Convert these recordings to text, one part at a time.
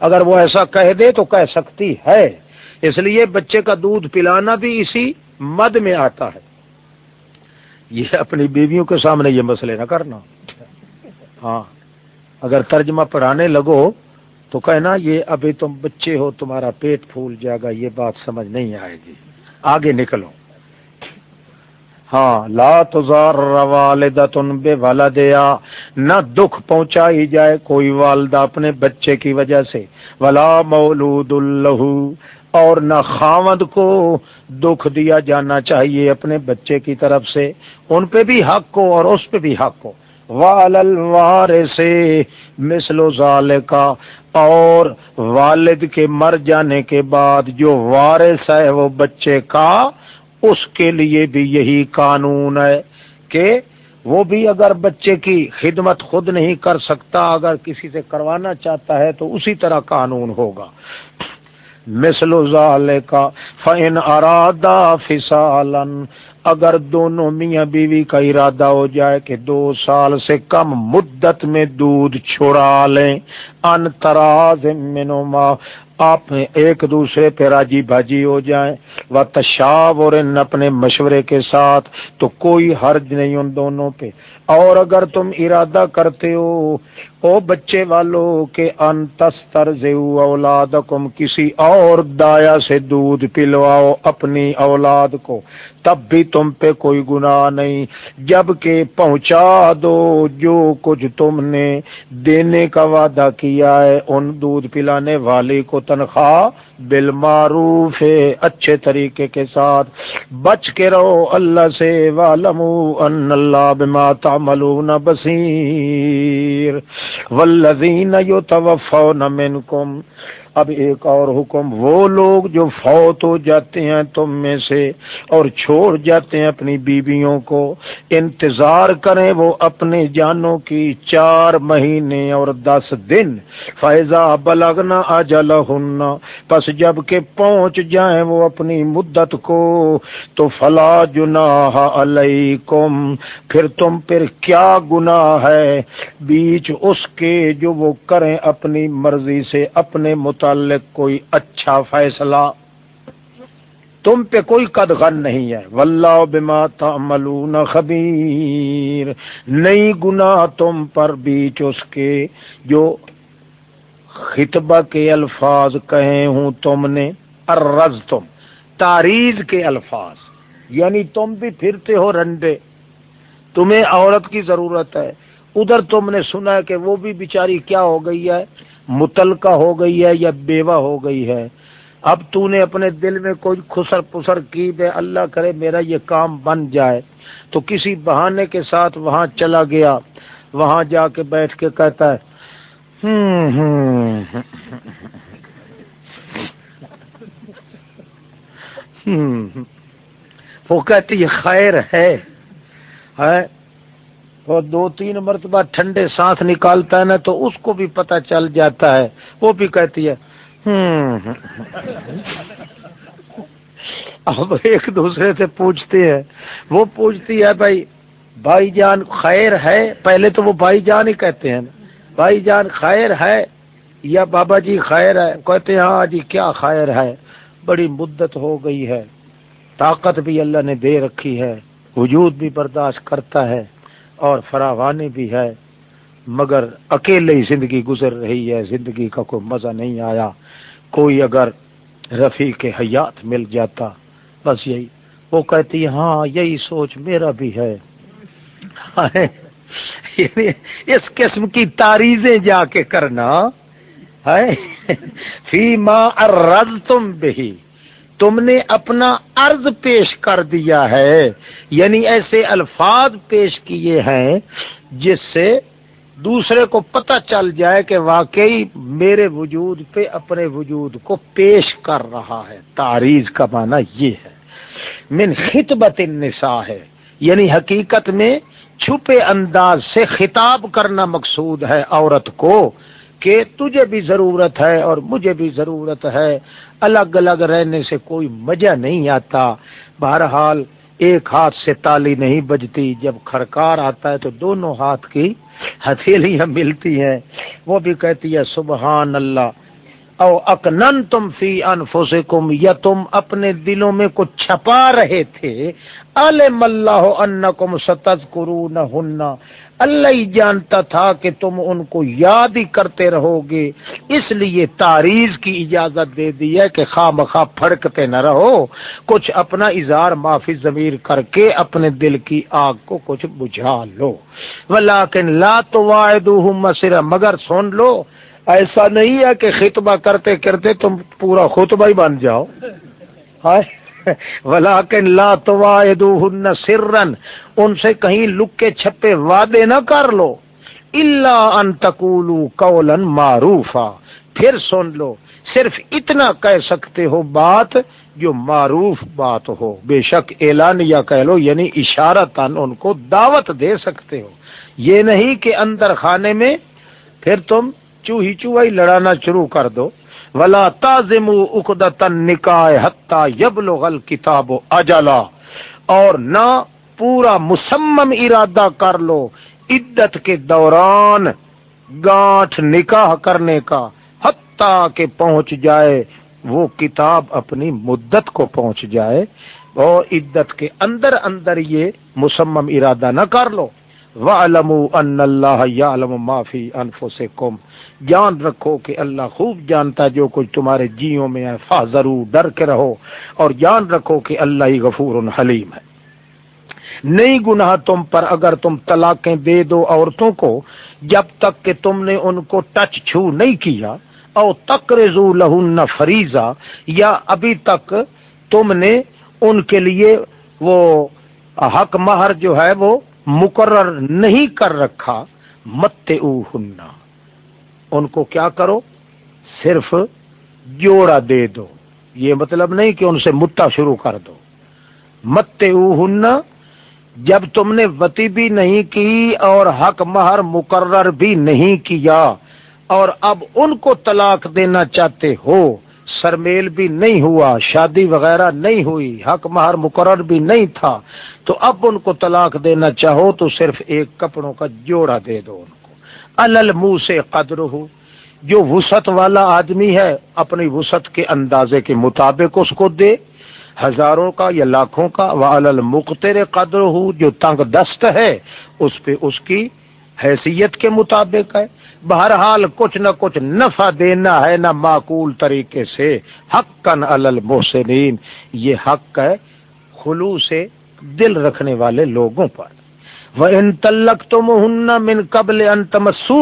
اگر وہ ایسا کہہ دے تو کہہ سکتی ہے۔ اس لیے بچے کا دودھ پلانا بھی اسی مد میں آتا ہے۔ یہ اپنی بیویوں کے سامنے یہ مسئلے نہ کرنا۔ ہاں اگر ترجمہ پڑھانے لگو تو کہنا یہ ابھی تم بچے ہو، تمہارا پیٹ پھول جائے گا، یہ بات سمجھ نہیں آئے گی۔ آگے نکلو۔ ہاں لا تزار والدتن بے والا دیا نہ دکھ پہنچائی جائے کوئی والدہ اپنے بچے کی وجہ سے، ولا مولود اللہ اور نہ خامد کو دکھ دیا جانا چاہیے اپنے بچے کی طرف سے، ان پہ بھی حق ہو اور اس پہ بھی حق ہو۔ والوار سے مثل و ظال کا اور والد کے مر جانے کے بعد جو وارث ہے، وہ بچے کا اس کے لیے بھی یہی قانون ہے کہ وہ بھی اگر بچے کی خدمت خود نہیں کر سکتا، اگر کسی سے کروانا چاہتا ہے تو اسی طرح قانون ہوگا۔ مثل کا فین ارادہ فسالن اگر دونوں میاں بیوی کا ارادہ ہو جائے کہ دو سال سے کم مدت میں دودھ چھوڑا لیں، ان تراز منما آپ ایک دوسرے پہ راجی بھاجی ہو جائیں۔ و تشاب اور ان اپنے مشورے کے ساتھ۔ تو کوئی حرج نہیں ان دونوں پہ۔ اور اگر تم ارادہ کرتے ہو، او بچے والو کے انتستر اولاد کسی اور دایا سے دودھ پلواؤ اپنی اولاد کو۔ تب بھی تم پہ کوئی گناہ نہیں۔ جبکہ پہنچا دو جو کچھ تم نے دینے کا وعدہ کیا ہے، ان دودھ پلانے والے کو تنخواہ بالمعروف ہے اچھے طریقے کے ساتھ۔ بچ کے رہو اللہ سے والمو ان اللہ بما تعملون بصیر۔ والذین یتوفون منکم۔ اب ایک اور حکم، وہ لوگ جو فوت ہو جاتے ہیں تم میں سے اور چھوڑ جاتے ہیں اپنی بیویوں کو، انتظار کریں وہ اپنے جانوں کی چار مہینے اور دس دن۔ فیضا بلغنا اجل پس جبکہ پہنچ جائیں وہ اپنی مدت کو، تو فلا جناح علیکم پھر تم پھر کیا گناہ ہے؟ بیچ اس کے جو وہ کریں اپنی مرضی سے، اپنے مت متعلق کوئی اچھا فیصلہ۔ تم پہ کوئی قدغن نہیں ہے۔ واللہ بما تعملون خبیر۔ نئی گناہ تم پر بیچ اس کے جو خطبہ کے الفاظ کہے ہوں تم نے۔ ارز تم، تاریز کے الفاظ۔ یعنی تم بھی پھرتے ہو رنڈے۔ تمہیں عورت کی ضرورت ہے۔ ادھر تم نے سنا ہے کہ وہ بھی بیچاری کیا ہو گئی ہے۔ متلقہ ہو گئی ہے یا بیوہ ہو گئی ہے۔ اب تو نے اپنے دل میں کوئی خسر پسر کی بے اللہ کرے میرا یہ کام بن جائے۔ تو کسی بہانے کے ساتھ وہاں چلا گیا، وہاں جا کے بیٹھ کے کہتا ہے ہوں ہوں وہ کہتی یہ خیر ہے۔ اور دو تین مرتبہ ٹھنڈے سانس نکالتا ہے نا تو اس کو بھی پتہ چل جاتا ہے۔ وہ بھی کہتی ہے اب ایک دوسرے سے پوچھتے ہیں وہ پوچھتی ہے، بھائی بھائی جان خیر ہے؟ پہلے تو وہ بھائی جان ہی کہتے ہیں۔ بھائی جان خیر ہے یا بابا جی خیر ہے؟ کہتے ہیں ہاں جی کیا خیر ہے؟ بڑی مدت ہو گئی ہے۔ طاقت بھی اللہ نے دے رکھی ہے۔ وجود بھی برداشت کرتا ہے۔ اور فراوانی بھی ہے، مگر اکیلے ہی زندگی گزر رہی ہے، زندگی کا کوئی مزہ نہیں آیا۔ کوئی اگر رفیع کے حیات مل جاتا، بس یہی۔ وہ کہتی ہاں یہی سوچ میرا بھی ہے۔ یعنی اس قسم کی تاریخیں جا کے کرنا ہے فی ماں ارد تم بھی تم نے اپنا عرض پیش کر دیا ہے یعنی ایسے الفاظ پیش کیے ہیں جس سے دوسرے کو پتہ چل جائے کہ واقعی میرے وجود پہ اپنے وجود کو پیش کر رہا ہے۔ تاریخ کا معنی یہ ہے۔ من خطبت النساء ہے۔ یعنی حقیقت میں چھپے انداز سے خطاب کرنا مقصود ہے عورت کو کہ تجھے بھی ضرورت ہے اور مجھے بھی ضرورت ہے۔ الگ الگ رہنے سے کوئی مزہ نہیں آتا۔ بہرحال ایک ہاتھ سے تالی نہیں بجتی۔ جب کھڑکار آتا ہے تو دونوں ہاتھ کی ہتھیلیاں ملتی ہیں۔ وہ بھی کہتی ہے، سبحان اللہ۔ او اکنن تم فی انفسکم، یا تم اپنے دلوں میں کچھ چھپا رہے تھے۔ علم اللہ انکم ستذکرونہن۔ اللہ ہی جانتا تھا کہ تم ان کو یاد ہی کرتے رہو گے اس لیے تاریخ کی اجازت دے دی ہے کہ خواہ مخواہ پھڑکتے نہ رہو۔ کچھ اپنا اظہار معافی ضمیر کر کے اپنے دل کی آگ کو کچھ بجھا لو۔ ولیکن لا تو مسرا مگر سن لو، ایسا نہیں ہے کہ خطبہ کرتے کرتے تم پورا خطبہ ہی بن جاؤ۔ ولیکن لا تواعدوہن سرن، ان سے کہیں لک کے چھپے وعدے نہ کر لو۔ اللہ ان تقولو قولا معروفا۔ پھر سن لو، صرف اتنا کہہ سکتے ہو بات جو معروف بات ہو۔ بے شک اعلان یا کہہ لو یعنی اشارتن ان کو دعوت دے سکتے ہو۔ یہ نہیں کہ اندر خانے میں پھر تم چوہی چوہی لڑانا شروع کر دو۔ ولا تازم اقدتن نکائے حتہ یبلغ الکتاب اجلا اور نہ پورا مسمم ارادہ کر لو عدت کے دوران گانٹھ نکاح کرنے کا، حتیٰ کہ پہنچ جائے، وہ کتاب اپنی مدت کو پہنچ جائے۔ اور عدت کے اندر اندر یہ مسمم ارادہ نہ کر لو۔ وَعَلَمُوا أَنَّ اللَّهَ يَعْلَمُ مَا فِي أَنفُسِكُمْ۔ جان رکھو کہ اللہ خوب جانتا جو کچھ تمہارے جیوں میں ہے، فا ضرور ڈر کے رہو اور جان رکھو کہ اللہ ہی غفور حلیم ہے۔ نہیں گناہ تم پر اگر تم طلاقیں دے دو عورتوں کو، جب تک کہ تم نے ان کو ٹچ چھو نہیں کیا، او تک رضو لہن فریضہ، یا ابھی تک تم نے ان کے لیے وہ حق مہر جو ہے وہ مقرر نہیں کر رکھا مت او ان کو کیا کرو؟ صرف جوڑا دے دو۔ یہ مطلب نہیں کہ ان سے متا شروع کر دو۔ مت جب تم نے وتی بھی نہیں کی اور حق مہر مقرر بھی نہیں کیا اور اب ان کو طلاق دینا چاہتے ہو، سرمیل بھی نہیں ہوا، شادی وغیرہ نہیں ہوئی، حق مہر مقرر بھی نہیں تھا، تو اب ان کو طلاق دینا چاہو تو صرف ایک کپڑوں کا جوڑا دے دو۔ ان کو الل منہ سے قدر ہو جو وسط والا آدمی ہے، اپنی وسط کے اندازے کے مطابق اس کو دے۔ ہزاروں کا یا لاکھوں کا وہ المختر قدر ہو جو تنگ دست ہے، اس پہ اس کی حیثیت کے مطابق ہے۔ بہرحال کچھ نہ کچھ نفع دینا ہے نہ معقول طریقے سے۔ حق کن المحسنین، یہ حق ہے خلو سے دل رکھنے والے لوگوں پر۔ وہ ان تلک تو من قبل ان تمسو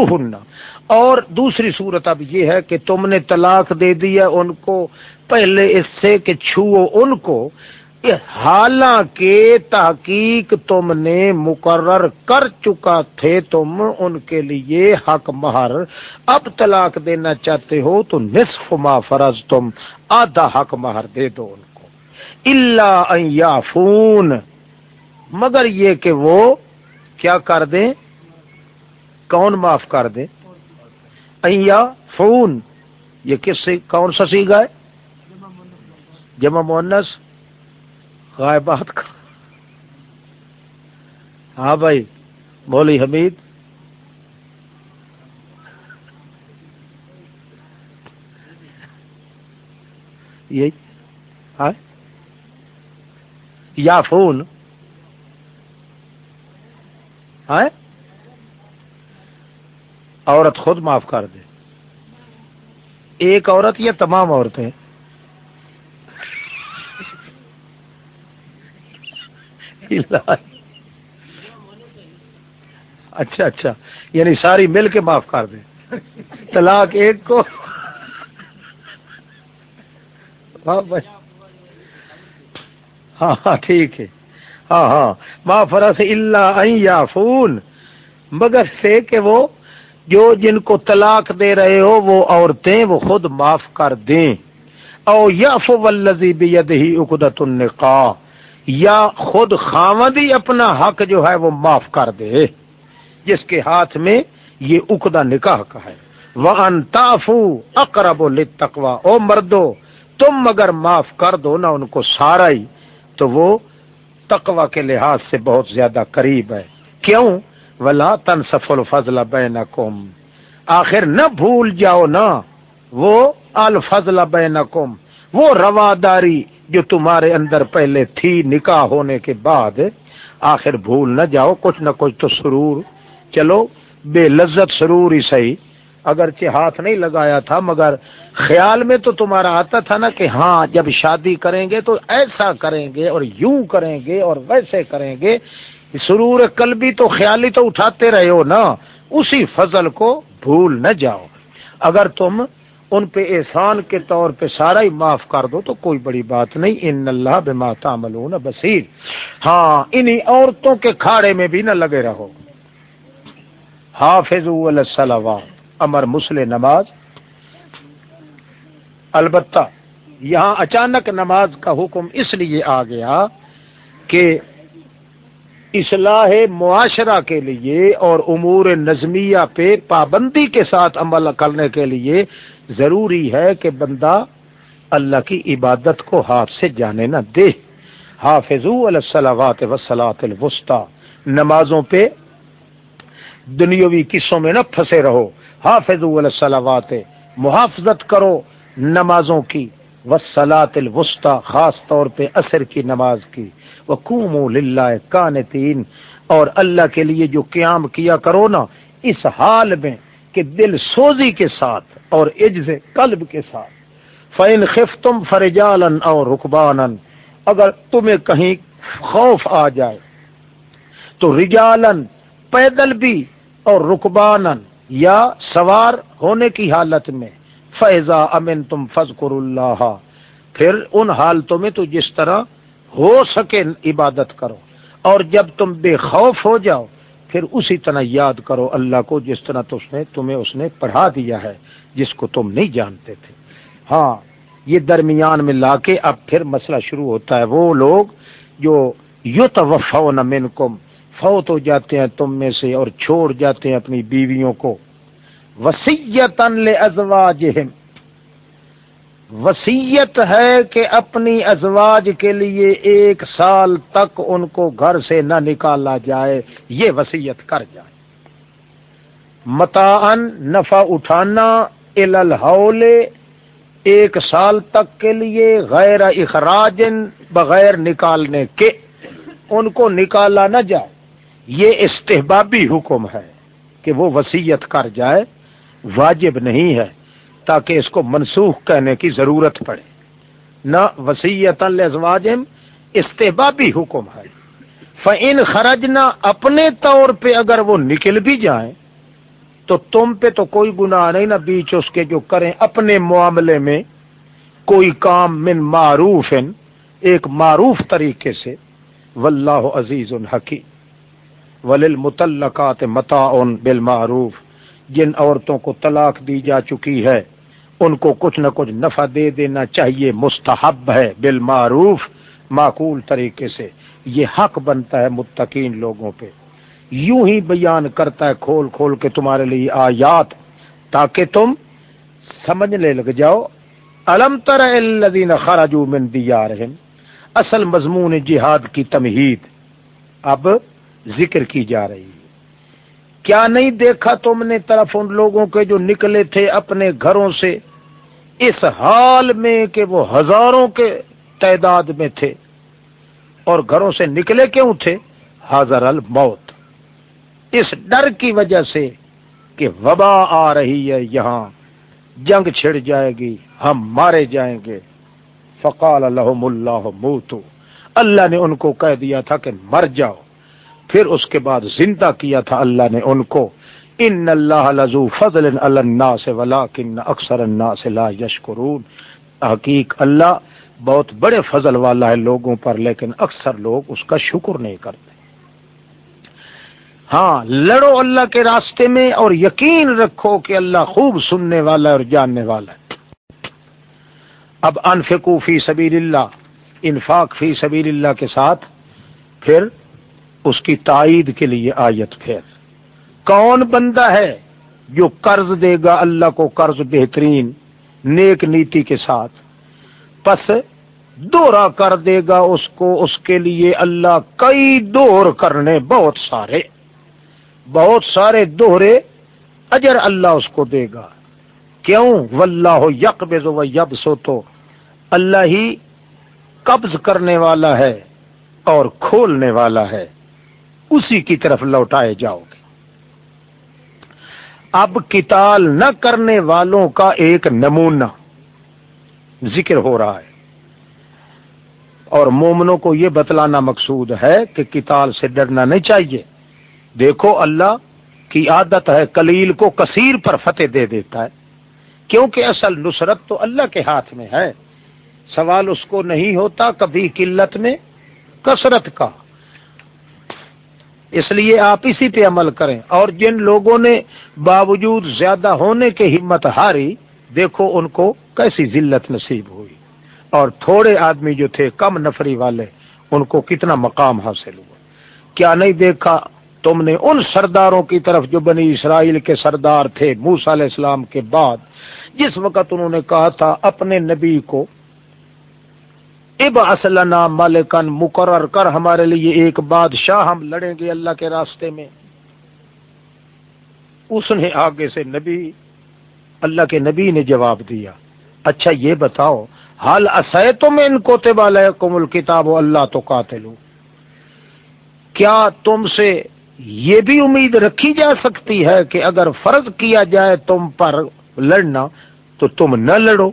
اور دوسری صورت اب یہ ہے کہ تم نے طلاق دے دیا ان کو، پہلے اس سے کہ چھو ان کو۔ حالانکہ تحقیق تم نے مقرر کر چکا تھے، تم ان کے لیے حق مہر۔ اب طلاق دینا چاہتے ہو تو نصف ما فرض تم آدھا حق مہر دے دو ان کو۔ اللہ فون مگر یہ کہ وہ کیا کر دیں؟ کون معاف کر دیں؟ فون، یہ کس سے، کون سا سیگا ہے؟ جمع مونس غائبات کا۔ ہاں بھائی بولی حمید۔ یہی ہاں۔ یا فون۔ ہاں عورت خود معاف کر دے۔ ایک عورت یا تمام عورتیں؟ اچھا اچھا۔ یعنی ساری مل کے معاف کر دیں طلاق ایک کو۔ ہاں ہاں ہاں ٹھیک ہے۔ ہاں ہاں۔ معاف سے اللہ یا فون مگر سے کہ وہ جو جن کو طلاق دے رہے ہو، وہ عورتیں وہ خود معاف کر دیں۔ او یا فلزی بید ہی اقدت النقاح یا خود خامدی اپنا حق جو ہے وہ معاف کر دے۔ جس کے ہاتھ میں یہ اقدا نکاح کا ہے۔ وہ انتافو اقرب التقوا او مردو، تم اگر معاف کر دو نا ان کو سارا ہی، تو وہ تقوا کے لحاظ سے بہت زیادہ قریب ہے۔ کیوں؟ ولا تن سفل فضل بین آخر نہ بھول جاؤ نا۔ وہ الفضل بینکم وہ رواداری جو تمہارے اندر پہلے تھی نکاح ہونے کے بعد۔ آخر بھول نہ جاؤ، کچھ نہ کچھ تو سرور چلو، بے لذت سرور ہی صحیح۔ اگرچہ ہاتھ نہیں لگایا تھا، مگر خیال میں تو تمہارا آتا تھا نا کہ ہاں جب شادی کریں گے تو ایسا کریں گے اور یوں کریں گے اور ویسے کریں گے۔ سرور قلبی تو خیالی تو اٹھاتے رہے ہو نا۔ اسی فضل کو بھول نہ جاؤ۔ اگر تم ان پہ احسان کے طور پہ سارا ہی معاف کر دو تو کوئی بڑی بات نہیں۔ ان اللہ بما تعملون بصیر۔ ہاں انہی عورتوں کے کھاڑے میں بھی نہ لگے رہو۔ حافظ امر مسل نماز۔ البتہ یہاں اچانک نماز کا حکم اس لیے آ گیا کہ اصلاح معاشرہ کے لیے اور امور نظمیہ پہ پابندی کے ساتھ عمل کرنے کے لیے ضروری ہے کہ بندہ اللہ کی عبادت کو ہاتھ سے جانے نہ دے۔ حافظ السلات وسلاۃ الوسطی۔ نمازوں پہ دنیاوی قصوں میں نہ پھنسے رہو۔ حافظ السلوات محافظت کرو۔ نمازوں کی وسلاۃ الوسطی، خاص طور پہ اثر کی نماز کی۔ وقوم للہ کانتین اور اللہ کے لیے جو قیام کیا کرو نا، اس حال میں کہ دل سوزی کے ساتھ اور عجز قلب کے ساتھ۔ فین خف تم فرجالن اور رقبان اگر تمہیں کہیں خوف آ جائے، تو رجالن پیدل بھی اور رقبان یا سوار ہونے کی حالت میں۔ فیضا امن تم فض اللہ پھر ان حالتوں میں تو جس طرح ہو سکے عبادت کرو۔ اور جب تم بے خوف ہو جاؤ، پھر اسی طرح یاد کرو اللہ کو جس طرح تو اس نے تمہیں اس نے پڑھا دیا ہے، جس کو تم نہیں جانتے تھے۔ ہاں یہ درمیان میں لا کے اب پھر مسئلہ شروع ہوتا ہے۔ وہ لوگ جو یو تو فوت ہو جاتے ہیں تم میں سے اور چھوڑ جاتے ہیں اپنی بیویوں کو۔ وسیعت ازواجہم وسیعت ہے کہ اپنی ازواج کے لیے ایک سال تک ان کو گھر سے نہ نکالا جائے، یہ وسیعت کر جائے۔ متان نفع اٹھانا الحول ایک سال تک کے لیے غیر اخراج بغیر نکالنے کے ان کو نکالا نہ جائے۔ یہ استحبابی حکم ہے کہ وہ وسیعت کر جائے۔ واجب نہیں ہے تاکہ اس کو منسوخ کہنے کی ضرورت پڑے۔ نہ وسیعت الزواجم استحبابی حکم ہے۔ فعن خرج نہ اپنے طور پہ اگر وہ نکل بھی جائیں، تو تم پہ تو کوئی گناہ نہیں، نہ بیچ اس کے جو کریں اپنے معاملے میں کوئی کام من معروف ایک معروف طریقے سے۔ واللہ عزیز الحکی ولل متعلقات متا بالمعروف۔ جن عورتوں کو طلاق دی جا چکی ہے، ان کو کچھ نہ کچھ نفع دے دینا چاہیے، مستحب ہے، بالمعروف، معقول طریقے سے۔ یہ حق بنتا ہے متقین لوگوں پہ۔ یوں ہی بیان کرتا ہے کھول کھول کے تمہارے لیے آیات، تاکہ تم سمجھنے لگ جاؤ۔ الم تر الذین خرجوا من دیارہم، اصل مضمون جہاد کی تمہید۔ اب ذکر کی جا رہی ہے۔ کیا نہیں دیکھا تم نے طرف ان لوگوں کے جو نکلے تھے اپنے گھروں سے؟ اس حال میں کہ وہ ہزاروں کے تعداد میں تھے۔ اور گھروں سے نکلے کیوں تھے؟ حاضر الموت۔ اس ڈر کی وجہ سے کہ وبا آ رہی ہے یہاں۔ جنگ چھڑ جائے گی، ہم مارے جائیں گے۔ فقال الحم اللہ موتو۔ اللہ نے ان کو کہہ دیا تھا کہ مر جاؤ۔ پھر اس کے بعد زندہ کیا تھا اللہ نے ان کو۔ ان اللہ لذو فضل الناس ولکن اکثر الناس لا یشکرون۔ حقیق اللہ بہت بڑے فضل والا ہے لوگوں پر، لیکن اکثر لوگ اس کا شکر نہیں کرتے۔ ہاں لڑو اللہ کے راستے میں اور یقین رکھو کہ اللہ خوب سننے والا ہے اور جاننے والا ہے۔ اب انفقو فی سبیل اللہ، انفاق فی سبیل اللہ کے ساتھ، پھر اس کی تائید کے لیے آیت پھر کون بندہ ہے جو قرض دے گا اللہ کو قرض بہترین، نیک نیتی کے ساتھ؟ پس دوہرا کر دے گا اس کو، اس کے لیے اللہ کئی دوہر کرنے، بہت سارے۔ بہت سارے دوہرے اجر اللہ اس کو دے گا۔ کیوں؟ واللہ یقبض و یب سو تو اللہ ہی قبض کرنے والا ہے اور کھولنے والا ہے۔ اسی کی طرف لوٹائے جاؤ گے۔ اب کتال نہ کرنے والوں کا ایک نمونہ ذکر ہو رہا ہے۔ اور مومنوں کو یہ بتلانا مقصود ہے کہ کتال سے ڈرنا نہیں چاہیے۔ دیکھو اللہ کی عادت ہے کلیل کو کثیر پر فتح دے دیتا ہے۔ کیونکہ اصل نصرت تو اللہ کے ہاتھ میں ہے۔ سوال اس کو نہیں ہوتا کبھی قلت میں، کثرت کا۔ اس لیے آپ اسی پہ عمل کریں۔ اور جن لوگوں نے باوجود زیادہ ہونے کے ہمت ہاری، دیکھو ان کو کیسی ذلت نصیب ہوئی۔ اور تھوڑے آدمی جو تھے، کم نفری والے، ان کو کتنا مقام حاصل ہوا۔ کیا نہیں دیکھا؟ تم نے ان سرداروں کی طرف جو بنی اسرائیل کے سردار تھے موس علیہ السلام کے بعد، جس وقت انہوں نے کہا تھا، اپنے نبی کو اب اسلنا مالکن مقرر کر ہمارے لیے ایک بادشاہ ہم لڑیں گے اللہ کے راستے میں۔ اس نے آگے سے نبی، اللہ کے نبی نے جواب دیا۔ اچھا یہ بتاؤ حال اسے تو میں ان کو کمل کتاب اللہ تو قاتل کیا تم سے یہ بھی امید رکھی جا سکتی ہے کہ اگر فرض کیا جائے تم پر لڑنا تو تم نہ لڑو؟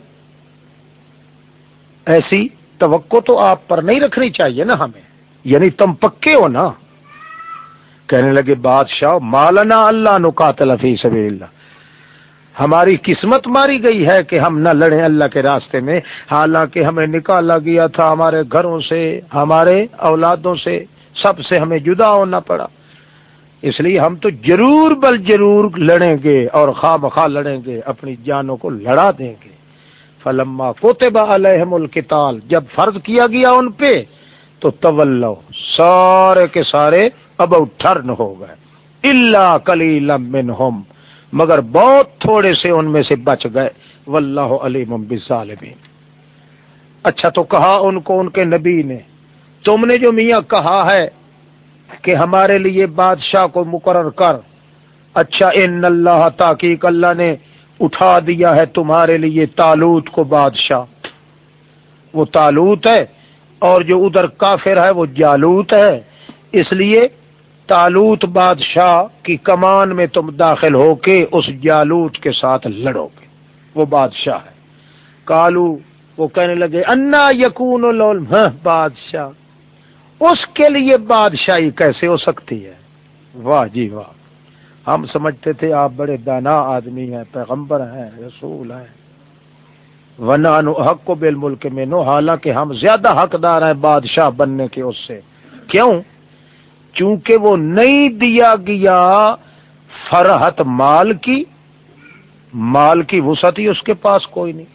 ایسی توقع تو آپ پر نہیں رکھنی چاہیے نا ہمیں۔ یعنی تم پکے ہو نا۔ کہنے لگے بادشاہ، مالنا اللہ نقاتل فی سبیل اللہ ہماری قسمت ماری گئی ہے کہ ہم نہ لڑیں اللہ کے راستے میں۔ حالانکہ ہمیں نکالا گیا تھا ہمارے گھروں سے، ہمارے اولادوں سے۔ سب سے ہمیں جدا ہونا پڑا۔ اس لیے ہم تو ضرور بل ضرور لڑیں گے اور خواہ بخواہ لڑیں گے، اپنی جانوں کو لڑا دیں گے۔ فلما کوتبہ علیہم القتال، جب فرض کیا گیا ان پہ، تو طلو سارے کے سارے اب ٹرن ہو گئے۔ اللہ کلی منہم، مگر بہت تھوڑے سے ان میں سے بچ گئے۔ واللہ علیم بالظالمین۔ اچھا تو کہا ان کو، ان کے نبی نے، تم نے جو میاں کہا ہے کہ ہمارے لیے بادشاہ کو مقرر کر۔ اچھا ان اللہ، تاکیق اللہ نے اٹھا دیا ہے تمہارے لیے تالوت کو بادشاہ۔ وہ تالوت ہے اور جو ادھر کافر ہے وہ جالوت ہے۔ اس لیے تالوت بادشاہ کی کمان میں تم داخل ہو کے اس جالوت کے ساتھ لڑو گے۔ وہ بادشاہ ہے۔ کالو وہ کہنے لگے، انا یقون ہاں، بادشاہ۔ اس کے لیے بادشاہی کیسے ہو سکتی ہے؟ واہ جی واہ۔ ہم سمجھتے تھے آپ بڑے دانا آدمی ہیں، پیغمبر ہیں، رسول ہیں۔ ونانو حق کو بل ملک میں نو، حالانکہ ہم زیادہ حقدار ہیں بادشاہ بننے کے اس سے۔ کیوں؟ چونکہ وہ نہیں دیا گیا فرحت مال کی مال کی وسعت ہی اس کے پاس کوئی نہیں۔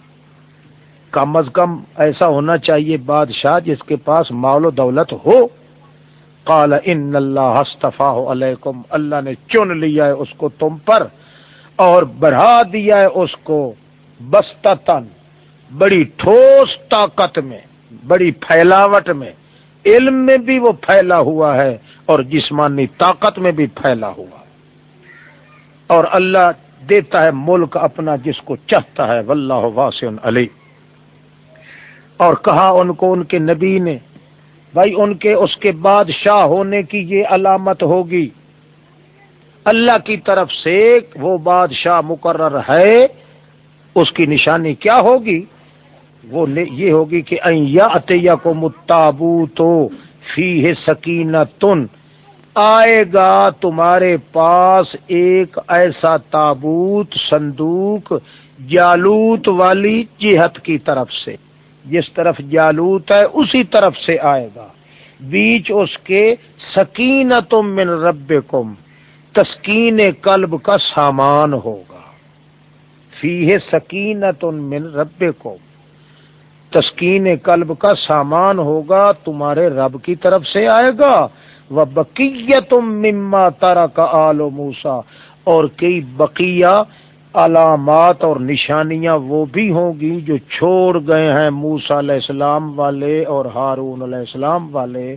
کم از کم ایسا ہونا چاہیے بادشاہ جس کے پاس مال و دولت ہو۔ قال ان اللہ استفا علیکم، اللہ نے چن لیا ہے اس کو تم پر اور بڑھا دیا ہے اس کو بستتن بڑی ٹھوس طاقت میں، بڑی پھیلاوٹ میں۔ علم میں بھی وہ پھیلا ہوا ہے اور جسمانی طاقت میں بھی پھیلا ہوا اور اللہ دیتا ہے ملک اپنا جس کو چاہتا ہے، واللہ واسع علی۔ اور کہا ان کو، ان کے نبی نے بھائی ان کے اس کے بادشاہ ہونے کی یہ علامت ہوگی۔ اللہ کی طرف سے وہ بادشاہ مقرر ہے، اس کی نشانی کیا ہوگی؟ وہ یہ ہوگی کہ عطیہ کو متابو تو فی ہے تن آئے گا تمہارے پاس ایک ایسا تابوت، صندوق، جالوت والی جہت کی طرف سے۔ جس طرف جالوت ہے، اسی طرف سے آئے گا۔ بیچ اس کے سکین تم من رب کم تسکین قلب کا سامان ہوگا۔ فی ہے سکین تم من ربکم، تسکین قلب کا سامان ہوگا، تمہارے رب کی طرف سے آئے گا۔ وہ بقیت مما تارا کا آل موسا اور کئی بقیہ علامات اور نشانیاں وہ بھی ہوں گی جو چھوڑ گئے ہیں موسا علیہ السلام والے اور ہارون علیہ السلام والے۔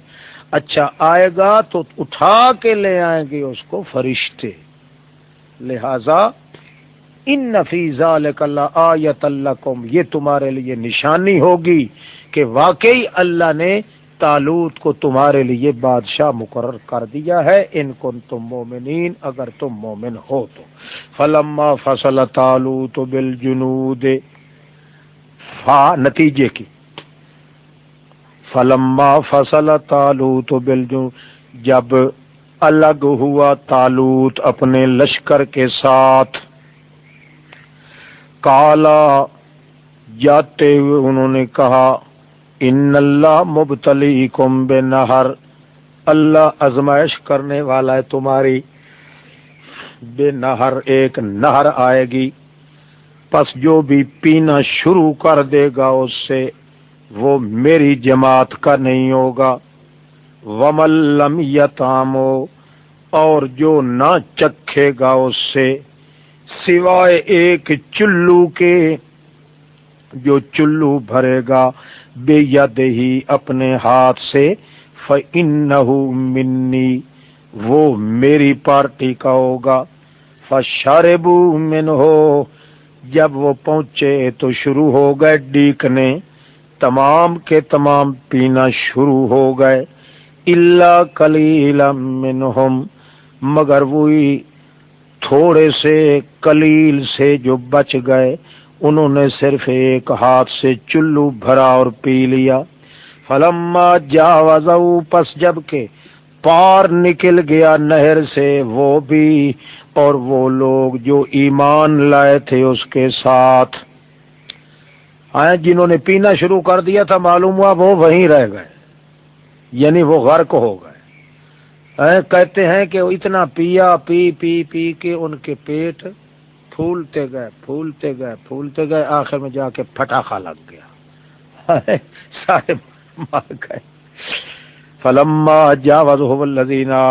اچھا آئے گا تو اٹھا کے لے آئیں گے اس کو فرشتے۔ لہذا، ان نفیز آیت اللہ یہ تمہارے لیے نشانی ہوگی کہ واقعی اللہ نے تالوت کو تمہارے لیے بادشاہ مقرر کر دیا ہے۔ ان کو تم مومنین، اگر تم مومن ہو تو۔ فلما فصل تالوت بل جنود فا، نتیجے کی۔ فلما فصل تالوت بل جب الگ ہوا تالوت اپنے لشکر کے ساتھ، کالا، جاتے ہوئے انہوں نے کہا ان اللہ مبتلی کم بے نہر اللہ ازمائش کرنے والا ہے تمہاری۔ بے نہر ایک نہر آئے گی۔ پس جو بھی پینا شروع کر دے گا اس سے وہ میری جماعت کا نہیں ہوگا۔ وملم یتامو اور جو نہ چکھے گا اس سے۔ سوائے ایک چلو کے جو چلو بھرے گا۔ بے ید ہی اپنے ہاتھ سے منی، وہ میری پارٹی کا ہوگا۔ فشاربو من ہو جب وہ پہنچے تو شروع ہو گئے ڈیکنے۔ تمام کے تمام پینا شروع ہو گئے۔ اللہ کلیل منہم مگر وہی تھوڑے سے کلیل سے جو بچ گئے۔ انہوں نے صرف ایک ہاتھ سے چلو بھرا اور پی لیا۔ فلما جا پس جب کے پار نکل گیا نہر سے، وہ بھی اور وہ لوگ جو ایمان لائے تھے اس کے ساتھ۔ آئے جنہوں نے پینا شروع کر دیا تھا، معلوم ہوا وہ وہیں رہ گئے۔ یعنی وہ غرق ہو گئے۔ کہتے ہیں کہ اتنا پیا، پی پی پی کے ان کے پیٹ پھولتے گئے پھولتے گئے پھولتے گئے آخر میں جا کے پٹاخا لگ گیا۔ سارے مار گئے۔ فلما جا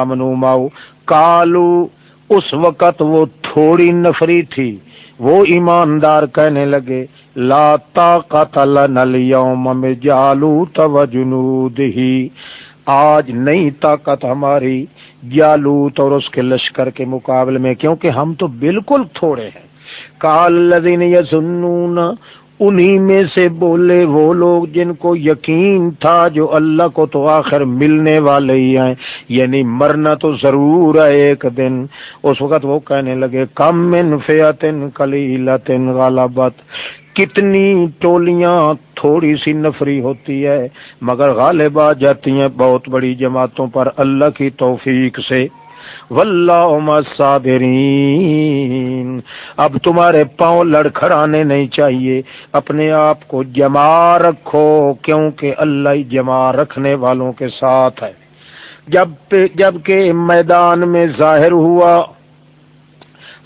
منو ماؤ کالو اس وقت وہ تھوڑی نفری تھی۔ وہ ایماندار کہنے لگے لا طاقت لنا اليوم مجالوت وجنوده آج نئی طاقت ہماری جالوت اور اس کے لشکر کے مقابلے میں، کیونکہ ہم تو بالکل تھوڑے ہیں۔ کال لدین یسنون انہی میں سے بولے وہ لوگ جن کو یقین تھا جو اللہ کو تو آخر ملنے والے ہی ہیں۔ یعنی مرنا تو ضرور ہے ایک دن۔ اس وقت وہ کہنے لگے، کم من فیاتن کلیلتن غالبت کتنی ٹولیاں تھوڑی سی نفری ہوتی ہے، مگر غالب آ جاتی ہیں بہت بڑی جماعتوں پر اللہ کی توفیق سے۔ صابرین اب تمہارے پاؤں لڑکھڑانے نہیں چاہیے۔ اپنے آپ کو جما رکھو، کیونکہ اللہ جمع رکھنے والوں کے ساتھ ہے۔ جب جبکہ میدان میں ظاہر ہوا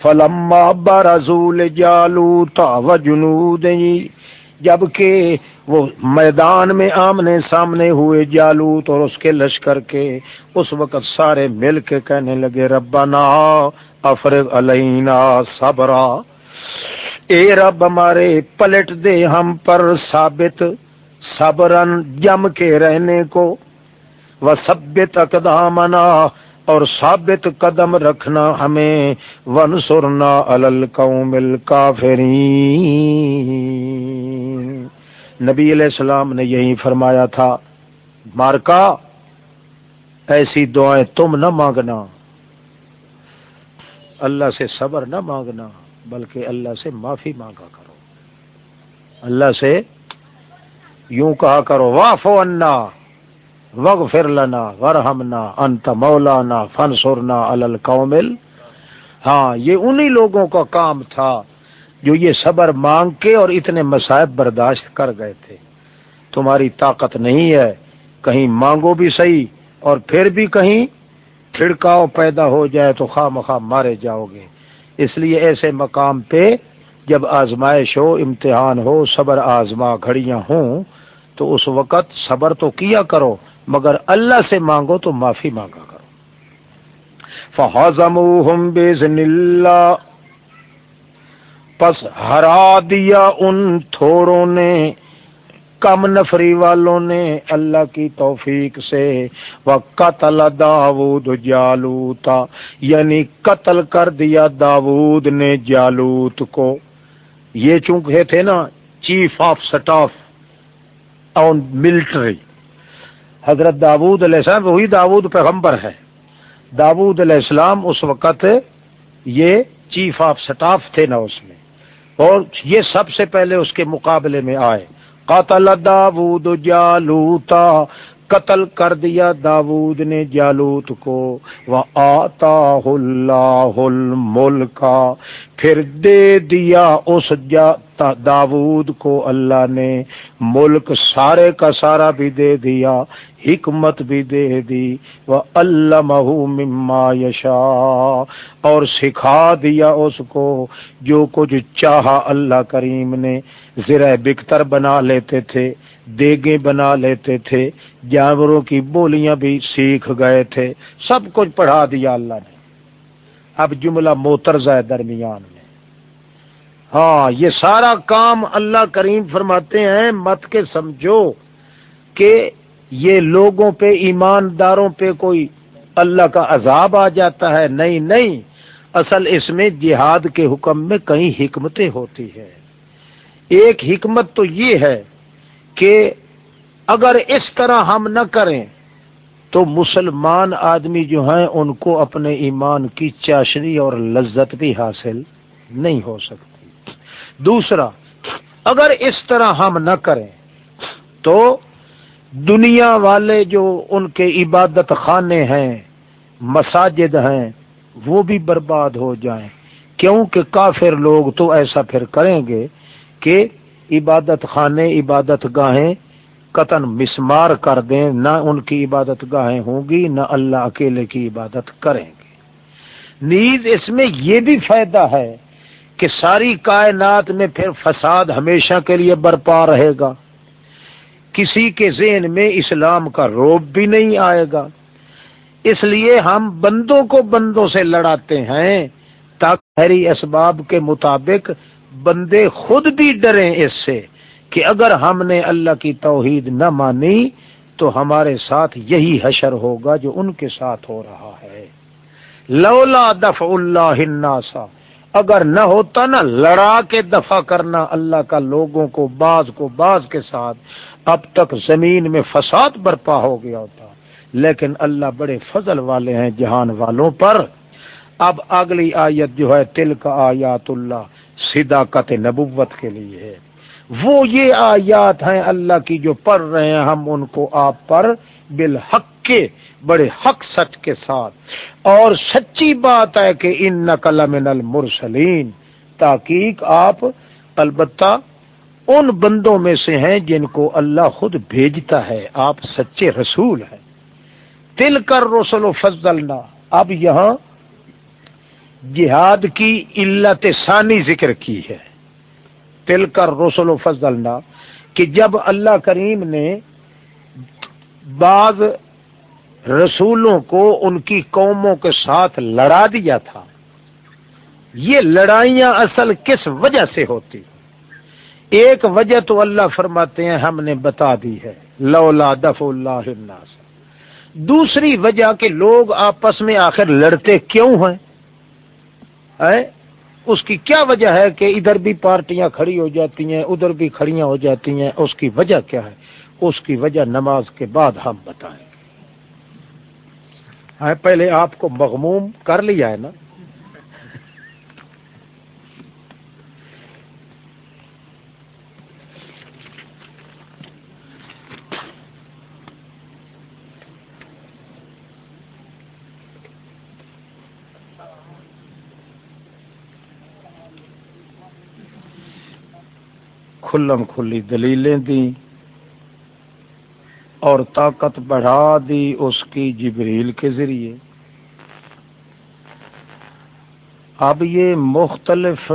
فلما برزول جالو تا وجنود جبکہ وہ میدان میں آمنے سامنے ہوئے جالوت اور اس کے لشکر کے، اس وقت سارے مل کے کہنے لگے، ربنا افرغ علینا صبرا۔ اے رب، ہمارے پلٹ دے ہم پر ثابت صبرن جم کے رہنے کو۔ وہ سبت اقدامنا اور ثابت قدم رکھنا ہمیں ون سرنا القوم الکافرین نبی علیہ السلام نے یہی فرمایا تھا، مارکا، ایسی دعائیں تم نہ مانگنا۔ اللہ سے صبر نہ مانگنا، بلکہ اللہ سے معافی مانگا کرو۔ اللہ سے یوں کہا کرو واف انا وغ لنا ورحمنا انت مولانا فنسرنا القومل ہاں یہ انہی لوگوں کا کام تھا جو یہ صبر مانگ کے اور اتنے مسائب برداشت کر گئے تھے۔ تمہاری طاقت نہیں ہے، کہیں مانگو بھی صحیح اور پھر بھی کہیں چھڑکاؤ پیدا ہو جائے تو خواہ مخواہ مارے جاؤ گے۔ اس لیے ایسے مقام پہ جب آزمائش ہو، امتحان ہو، صبر آزما گھڑیاں ہوں، تو اس وقت صبر تو کیا کرو۔ مگر اللہ سے مانگو تو معافی مانگا کرو۔ فہضم اللہ پس ہرا دیا ان تھوڑوں نے، کم نفری والوں نے اللہ کی توفیق سے۔ وہ قتل داود جالوتا یعنی قتل کر دیا داود نے جالوت کو۔ یہ چونکہ تھے نا، chief of staff on military. حضرت داود علیہ السلام، وہی داود پیغمبر ہے۔ داود علیہ السلام اس وقت یہ چیف آف سٹاف تھے نا اس میں۔ اور یہ سب سے پہلے اس کے مقابلے میں آئے۔ قاتل داود جالوتا قتل کر دیا داود نے جالوت کو۔ وہ آتا اللہ الملک پھر دے دیا اس داود کو اللہ نے۔ ملک سارے کا سارا بھی دے دیا، حکمت بھی دے دی۔ وہ اللہ مما یشا اور سکھا دیا اس کو جو کچھ چاہا اللہ کریم نے۔ زرہ بکتر بنا لیتے تھے۔ دیگے بنا لیتے تھے، جانوروں کی بولیاں بھی سیکھ گئے تھے۔ سب کچھ پڑھا دیا اللہ نے۔ اب جملہ موترزہ ہے درمیان میں۔ ہاں یہ سارا کام اللہ کریم فرماتے ہیں، مت کے سمجھو کہ یہ لوگوں پہ، ایمانداروں پہ کوئی اللہ کا عذاب آ جاتا ہے۔ نہیں نہیں۔ اصل اس میں جہاد کے حکم میں کئی حکمتیں ہوتی ہیں۔ ایک حکمت تو یہ ہے کہ اگر اس طرح ہم نہ کریں تو مسلمان آدمی جو ہیں ان کو اپنے ایمان کی چاشنی اور لذت بھی حاصل نہیں ہو سکتی۔ دوسرا، اگر اس طرح ہم نہ کریں تو دنیا والے جو ان کے عبادت خانے ہیں، مساجد ہیں، وہ بھی برباد ہو جائیں۔ کیونکہ کافر لوگ تو ایسا پھر کریں گے کہ عبادت خانے عبادت گاہیں قطن مسمار کر دیں، نہ ان کی عبادت گاہیں ہوں گی، نہ اللہ اکیلے کی عبادت کریں گے۔ نیز اس میں یہ بھی فائدہ ہے کہ ساری کائنات میں پھر فساد ہمیشہ کے لیے برپا رہے گا۔ کسی کے ذہن میں اسلام کا روب بھی نہیں آئے گا۔ اس لیے ہم بندوں کو بندوں سے لڑاتے ہیں تاکہ اسباب کے مطابق بندے خود بھی ڈریں اس سے کہ اگر ہم نے اللہ کی توحید نہ مانی تو ہمارے ساتھ یہی حشر ہوگا جو ان کے ساتھ ہو رہا ہے۔ لولا دف اللہ الناسا اگر نہ ہوتا نا، لڑا کے دفع کرنا اللہ کا لوگوں کو، بعض کو، بعض کے ساتھ۔ اب تک زمین میں فساد برپا ہو گیا ہوتا۔ لیکن اللہ بڑے فضل والے ہیں جہان والوں پر۔ اب اگلی آیت جو ہے تل کا آیات اللہ۔ صداقت نبوت کے لیے ہے۔ وہ یہ آیات ہیں اللہ کی جو پڑھ رہے ہیں، ہم ان کو آپ پر بالحق کے، بڑے حق سچ کے ساتھ۔ اور سچی بات ہے کہ ان نقل من المرسلین تاکیق آپ، البتہ ان بندوں میں سے ہیں جن کو اللہ خود بھیجتا ہے، آپ سچے رسول ہیں۔ تل کر رسول و فضلنا۔ اب یہاں جہاد کی علت ثانی ذکر کی ہے۔ تل کر رسول و فضلنا، کہ جب اللہ کریم نے بعض رسولوں کو ان کی قوموں کے ساتھ لڑا دیا تھا، یہ لڑائیاں اصل کس وجہ سے ہوتی؟ ایک وجہ تو اللہ فرماتے ہیں، ہم نے بتا دی ہے، لولا دف اللہ الناس۔ دوسری وجہ کہ لوگ آپس میں آخر لڑتے کیوں ہیں؟ اس کی کیا وجہ ہے کہ ادھر بھی پارٹیاں کھڑی ہو جاتی ہیں، ادھر بھی کھڑیاں ہو جاتی ہیں؟ اس کی وجہ کیا ہے؟ اس کی وجہ نماز کے بعد ہم بتائیں۔ گے پہلے آپ کو مغموم کر لیا ہے نا؟ کھلم کھلی دلیلیں دیں۔ اور طاقت بڑھا دی اس کی جبریل کے ذریعے۔ اب یہ مختلف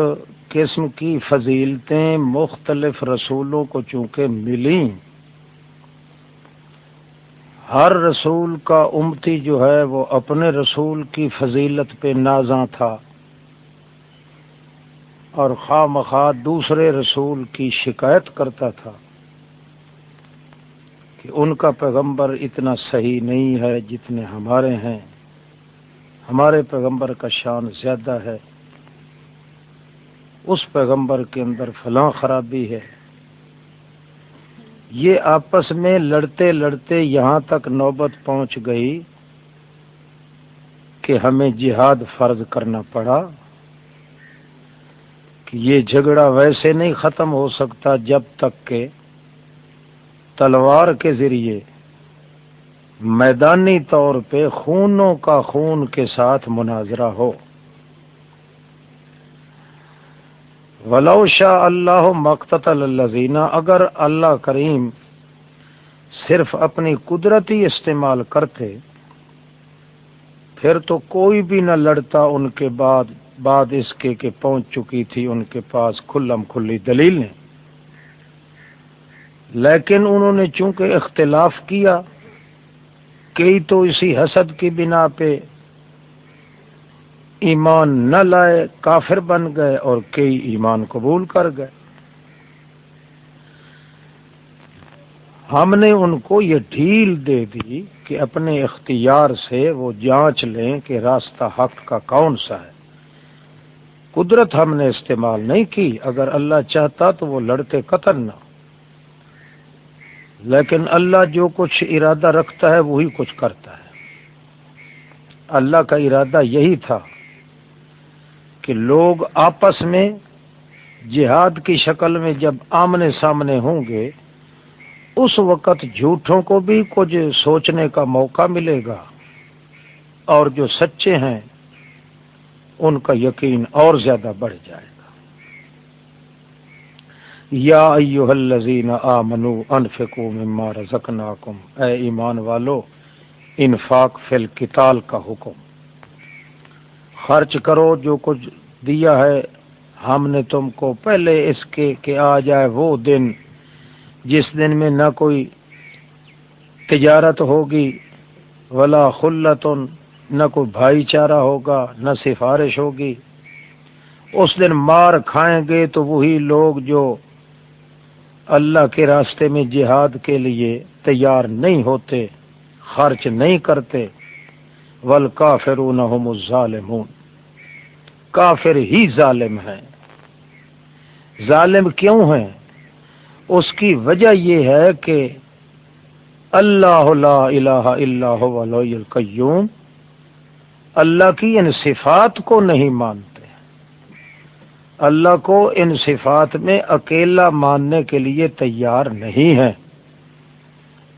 قسم کی فضیلتیں مختلف رسولوں کو چونکہ ملیں، ہر رسول کا امتی جو ہے وہ اپنے رسول کی فضیلت پہ نازاں تھا۔ اور خواہ مخواہ دوسرے رسول کی شکایت کرتا تھا کہ ان کا پیغمبر اتنا صحیح نہیں ہے جتنے ہمارے ہیں۔ ہمارے پیغمبر کا شان زیادہ ہے۔ اس پیغمبر کے اندر فلاں خرابی ہے۔ یہ آپس میں لڑتے لڑتے یہاں تک نوبت پہنچ گئی کہ ہمیں جہاد فرض کرنا پڑا۔ کہ یہ جھگڑا ویسے نہیں ختم ہو سکتا جب تک کہ تلوار کے ذریعے میدانی طور پہ خونوں کا خون کے ساتھ مناظرہ ہو۔ ولو شاہ اللہ مقت الزینہ اگر اللہ کریم صرف اپنی قدرتی استعمال کرتے، پھر تو کوئی بھی نہ لڑتا ان کے بعد۔ بعد اس کے کہ پہنچ چکی تھی ان کے پاس کھلم کھلی دلیل نے۔ لیکن انہوں نے چونکہ اختلاف کیا، کئی تو اسی حسد کی بنا پہ ایمان نہ لائے، کافر بن گئے اور کئی ایمان قبول کر گئے۔ ہم نے ان کو یہ ڈھیل دے دی کہ اپنے اختیار سے وہ جانچ لیں کہ راستہ حق کا کون سا ہے۔ قدرت ہم نے استعمال نہیں کی، اگر اللہ چاہتا تو وہ لڑتے قتل نہ۔ لیکن اللہ جو کچھ ارادہ رکھتا ہے، وہی کچھ کرتا ہے۔ اللہ کا ارادہ یہی تھا کہ لوگ آپس میں جہاد کی شکل میں جب آمنے سامنے ہوں گے، اس وقت جھوٹوں کو بھی کچھ سوچنے کا موقع ملے گا۔ اور جو سچے ہیں ان کا یقین اور زیادہ بڑھ جائے گا۔ یا ایوہ الذین آمنو انفقو مما رزقناکم۔ اے ایمان والو، انفاق فی القتال کا حکم۔ خرچ کرو جو کچھ دیا ہے۔ ہم نے تم کو پہلے اس کے کہ آ جائے وہ دن جس دن میں نہ کوئی تجارت ہوگی، ولا خلتن نہ کوئی بھائی چارہ ہوگا، نہ سفارش ہوگی۔ اس دن مار کھائیں گے تو وہی لوگ جو اللہ کے راستے میں جہاد کے لیے تیار نہیں ہوتے، خرچ نہیں کرتے۔ ول کافرون ظالمون کافر ہی ظالم ہیں۔ ظالم کیوں ہیں؟ اس کی وجہ یہ ہے کہ اللہ لا الہ الا هو القیوم۔ اللہ کی ان صفات کو نہیں مانتے۔ اللہ کو ان صفات میں اکیلا ماننے کے لیے تیار نہیں ہے۔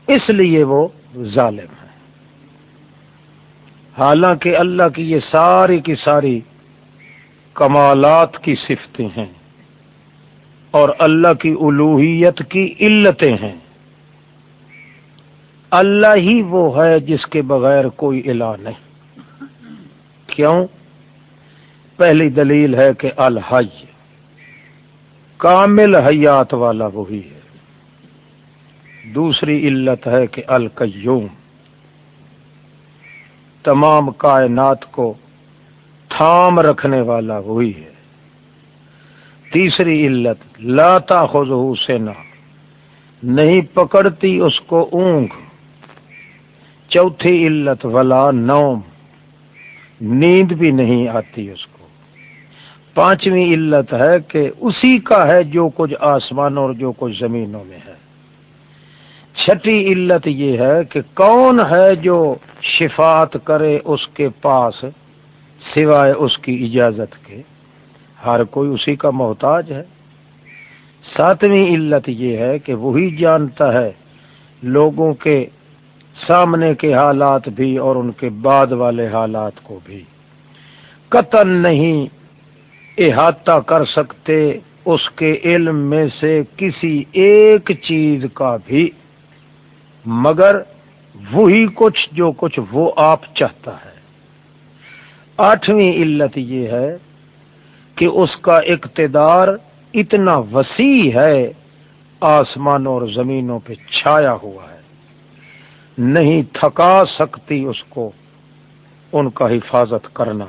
اس لیے وہ ظالم ہے۔ حالانکہ اللہ کی یہ ساری کی ساری کمالات کی صفتیں ہیں اور اللہ کی الوحیت کی علتیں ہیں۔ اللہ ہی وہ ہے جس کے بغیر کوئی الہ نہیں۔ کیوں؟ پہلی دلیل ہے کہ الحج کامل حیات والا وہی ہے۔ دوسری علت ہے کہ القیوم، تمام کائنات کو تھام رکھنے والا وہی ہے۔ تیسری علت لاتا خود سینا نہیں پکڑتی اس کو اونگ۔ چوتھی علت، ولا نوم۔ نیند بھی نہیں آتی اس کو۔ پانچویں علت ہے کہ اسی کا ہے جو کچھ آسمان اور جو کچھ زمینوں میں ہے۔ چھٹی علت یہ ہے کہ کون ہے جو شفات کرے اس کے پاس سوائے اس کی اجازت کے۔ ہر کوئی اسی کا محتاج ہے۔ ساتویں علت یہ ہے کہ وہی جانتا ہے لوگوں کے سامنے کے حالات بھی اور ان کے بعد والے حالات کو بھی۔ قطن نہیں، احاطہ کر سکتے اس کے علم میں سے کسی ایک چیز کا بھی۔ مگر وہی کچھ جو کچھ وہ آپ چاہتا ہے۔ آٹھویں علت یہ ہے کہ اس کا اقتدار اتنا وسیع ہے، آسمانوں اور زمینوں پہ چھایا ہوا ہے۔ نہیں تھکا سکتی اس کو، ان کا حفاظت کرنا۔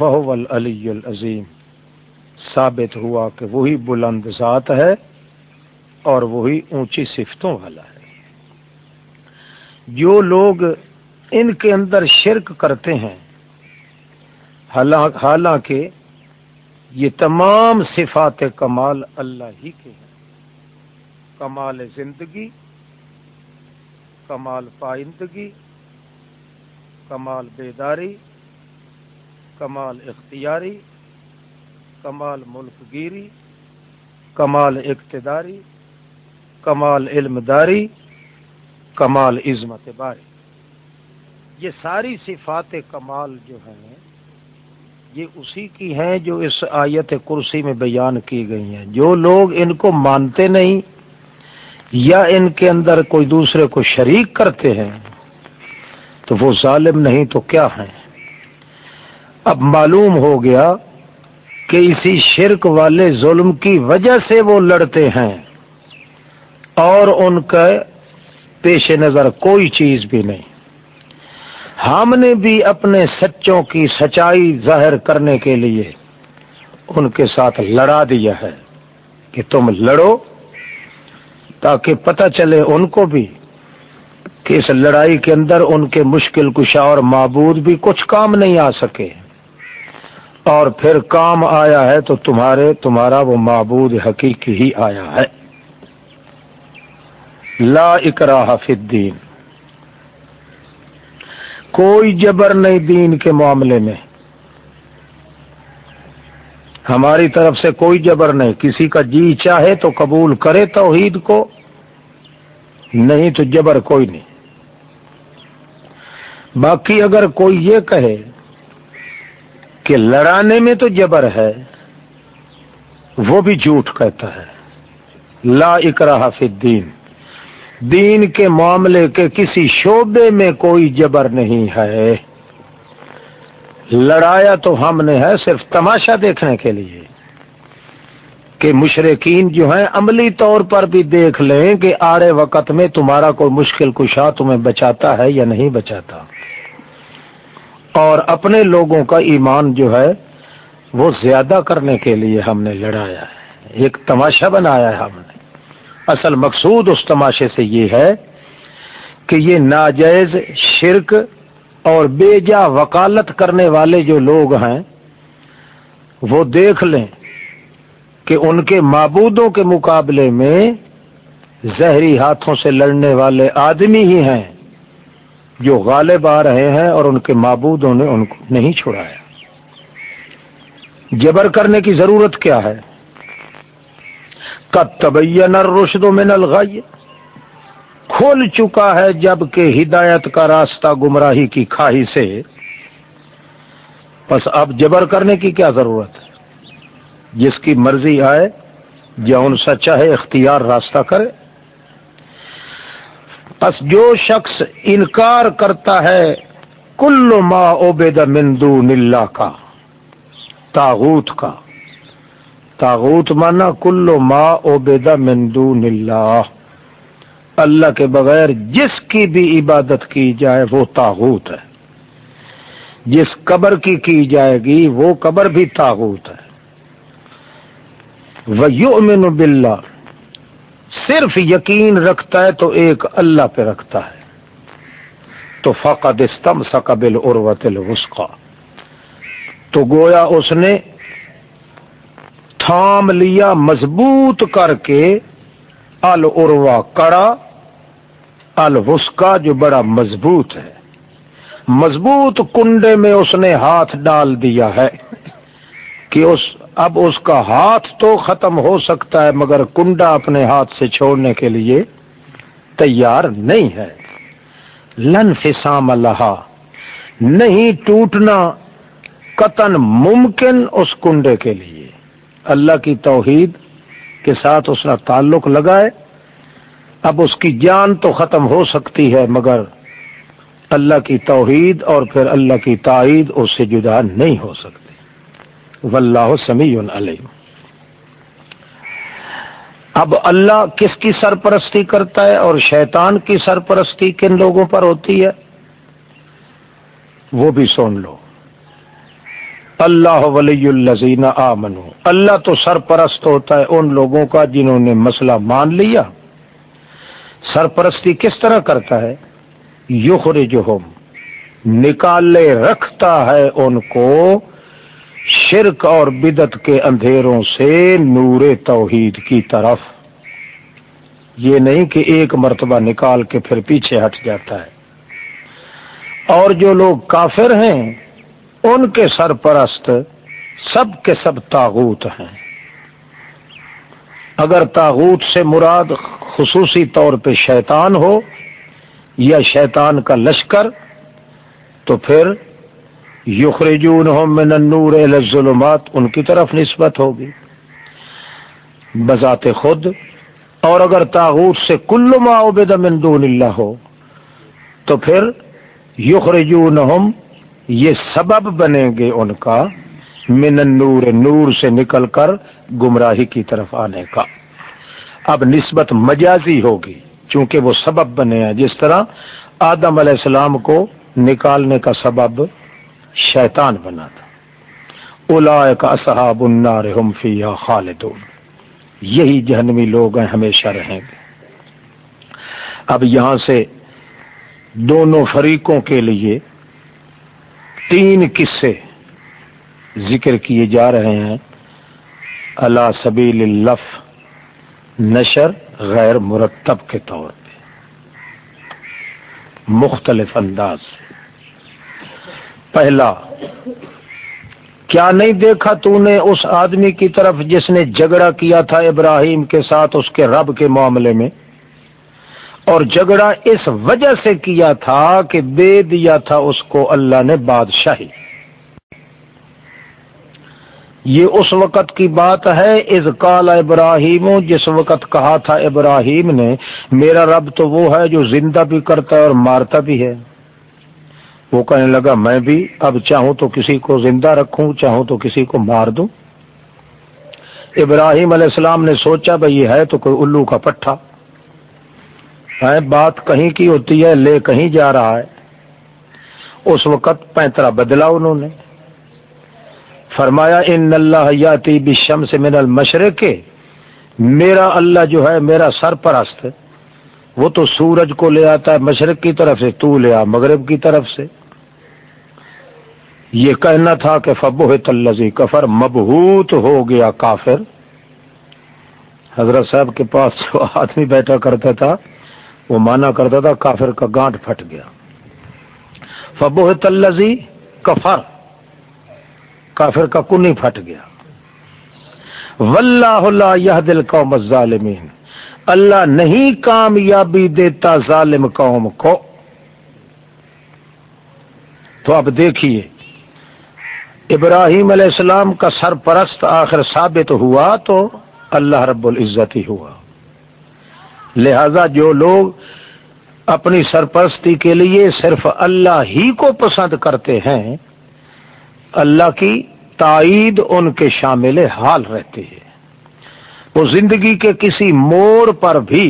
وہ العظیم۔ ثابت ہوا کہ وہی بلند ذات ہے اور وہی اونچی صفتوں والا ہے۔ جو لوگ ان کے اندر شرک کرتے ہیں حالانکہ یہ تمام صفات کمال اللہ ہی کے ہیں۔ کمال زندگی کمال پائندگی، کمال بیداری، کمال اختیاری، کمال ملک گیری کمال اقتداری، کمال علم داری کمال عظمت باری۔ یہ ساری صفات کمال جو ہیں، یہ اسی کی ہیں جو اس آیت کرسی میں بیان کی گئی ہیں۔ جو لوگ ان کو مانتے نہیں یا ان کے اندر کوئی دوسرے کو شریک کرتے ہیں، تو وہ ظالم نہیں تو کیا ہیں؟ اب معلوم ہو گیا کہ اسی شرک والے ظلم کی وجہ سے وہ لڑتے ہیں اور ان کا پیش نظر کوئی چیز بھی نہیں۔ ہم نے بھی اپنے سچوں کی سچائی ظاہر کرنے کے لیے ان کے ساتھ لڑا دیا ہے کہ تم لڑو تاکہ پتہ چلے ان کو بھی کہ اس لڑائی کے اندر ان کے مشکل کشا اور معبود بھی کچھ کام نہیں آ سکے۔ اور پھر کام آیا ہے تو تمہارے، تمہارا وہ معبود حقیقی ہی آیا ہے۔ لا اکراہ فی الدین۔ کوئی جبر نہیں دین کے معاملے میں۔ ہماری طرف سے کوئی جبر نہیں۔ کسی کا جی چاہے تو قبول کرے توحید کو، نہیں تو جبر کوئی نہیں۔ باقی اگر کوئی یہ کہے کہ لڑانے میں تو جبر ہے، وہ بھی جھوٹ کہتا ہے۔ لا اکراہ فی الدین۔ دین کے معاملے کے کسی شعبے میں کوئی جبر نہیں ہے۔ لڑایا تو ہم نے ہے صرف تماشا دیکھنے کے لیے کہ مشرقین جو ہیں عملی طور پر بھی دیکھ لیں کہ آڑے وقت میں تمہارا کوئی مشکل کشا تمہیں بچاتا ہے یا نہیں بچاتا۔ اور اپنے لوگوں کا ایمان جو ہے وہ زیادہ کرنے کے لیے ہم نے لڑایا ہے۔ ایک تماشا بنایا ہے ہم نے۔ اصل مقصود اس تماشے سے یہ ہے کہ یہ ناجائز شرک اور بے جا وکالت کرنے والے جو لوگ ہیں، وہ دیکھ لیں کہ ان کے معبودوں کے مقابلے میں زہری ہاتھوں سے لڑنے والے آدمی ہی ہیں جو غالب آ رہے ہیں اور ان کے معبودوں نے ان کو نہیں چھڑایا جبر کرنے کی ضرورت کیا ہے؟ تبین الرشد من الغی۔ کھل چکا ہے جبکہ ہدایت کا راستہ گمراہی کی کھائی سے۔ بس اب جبر کرنے کی کیا ضرورت ہے؟ جس کی مرضی آئے، یا ان سا چاہے اختیار راستہ کرے۔ بس جو شخص انکار کرتا ہے، کل ما عبید مندو نلہ کا، تاغوت کا۔ تاغوت مانا کلو ما اوبیدا مندو اللہ۔ اللہ کے بغیر جس کی بھی عبادت کی جائے وہ تاغوت ہے۔ جس قبر کی کی جائے گی وہ قبر بھی تاغوت ہے۔ وہ باللہ صرف یقین رکھتا ہے تو ایک اللہ پہ رکھتا ہے۔ تو فقد استم سقبل اروت الوسقا تو گویا اس نے تھام لیا، مضبوط کر کے الروا کڑا الوسکا جو بڑا مضبوط ہے۔ مضبوط کنڈے میں اس نے ہاتھ ڈال دیا ہے کہ اس، اب اس کا ہاتھ تو ختم ہو سکتا ہے، مگر کنڈا اپنے ہاتھ سے چھوڑنے کے لیے تیار نہیں ہے۔ لن فسام اللہ نہیں ٹوٹنا قطن ممکن اس کنڈے کے لیے۔ اللہ کی توحید کے ساتھ اس کا تعلق لگائے۔ اب اس کی جان تو ختم ہو سکتی ہے، مگر اللہ کی توحید اور پھر اللہ کی تائید اس سے جدا نہیں ہو سکتی۔ واللہ سمیع علیہ اب اللہ کس کی سرپرستی کرتا ہے اور شیطان کی سرپرستی کن لوگوں پر ہوتی ہے؟ وہ بھی سن لو۔ اللہ ولی الزین آمن اللہ تو سرپرست ہوتا ہے ان لوگوں کا جنہوں نے مسئلہ مان لیا۔ سرپرستی کس طرح کرتا ہے؟ یخرجہم۔ نکالے رکھتا ہے ان کو شرک اور بدت کے اندھیروں سے نور توحید کی طرف۔ یہ نہیں کہ ایک مرتبہ نکال کے پھر پیچھے ہٹ جاتا ہے۔ اور جو لوگ کافر ہیں ان کے سرپرست سب کے سب تاغوت ہیں۔ اگر تاغوت سے مراد خصوصی طور پہ شیطان ہو یا شیطان کا لشکر، تو پھر یخرجون من النور الظلمات ان کی طرف نسبت ہوگی۔ بذات خود، اور اگر تاغوت سے کل ما عبد من دون اللہ ہو، تو پھر یخرجون یہ سبب بنیں گے ان کا من النور، نور سے نکل کر گمراہی کی طرف آنے کا۔ اب نسبت مجازی ہوگی، چونکہ وہ سبب بنے ہیں۔ جس طرح آدم علیہ السلام کو نکالنے کا سبب شیطان بنا تھا۔ الا اصحاب النار ہم فیہا خالدون۔ یہی جہنمی لوگ ہیں، ہمیشہ رہیں گے۔ اب یہاں سے دونوں فریقوں کے لیے تین قصے ذکر کیے جا رہے ہیں۔ اللہ سبیل الف نشر غیر مرتب کے طور پہ۔ مختلف انداز پہلا، کیا نہیں دیکھا تو نے اس آدمی کی طرف جس نے جھگڑا کیا تھا ابراہیم کے ساتھ اس کے رب کے معاملے میں؟ اور جھگڑا اس وجہ سے کیا تھا کہ دے دیا تھا اس کو اللہ نے بادشاہی۔ یہ اس وقت کی بات ہے از کال ابراہیم، جس وقت کہا تھا ابراہیم نے، میرا رب تو وہ ہے جو زندہ بھی کرتا ہے اور مارتا بھی ہے۔ وہ کہنے لگا، میں بھی اب چاہوں تو کسی کو زندہ رکھوں، چاہوں تو کسی کو مار دوں۔ ابراہیم علیہ السلام نے سوچا بھائی یہ ہے تو کوئی الو کا پٹھا۔ ہے بات کہیں کی ہوتی ہے، لے کہیں جا رہا ہے۔ اس وقت پینترا بدلا انہوں نے۔ فرمایا، ان اللہ یاتی بشم سے من المشرق، میرا اللہ جو ہے، میرا سرپرست، وہ تو سورج کو لے آتا ہے، مشرق کی طرف سے، تو لے آ، مغرب کی طرف سے۔ یہ کہنا تھا کہ فبو تلزی کفر، مبہوت ہو گیا کافر۔ حضرت صاحب کے پاس جو آدمی بیٹھا کرتا تھا۔ وہ مانا کرتا تھا کافر کا گانٹ پھٹ گیا۔ فبو تلزی کفر کافر کا کنی پھٹ گیا۔ واللہ یہ دل قوم الظالمین اللہ نہیں کامیابی دیتا ظالم قوم کو۔ تو اب دیکھیے، ابراہیم علیہ السلام کا سرپرست آخر ثابت ہوا تو اللہ رب العزت ہی ہوا۔ لہذا جو لوگ اپنی سرپرستی کے لیے صرف اللہ ہی کو پسند کرتے ہیں، اللہ کی تائید ان کے شامل حال رہتے ہیں وہ زندگی کے کسی موڑ پر بھی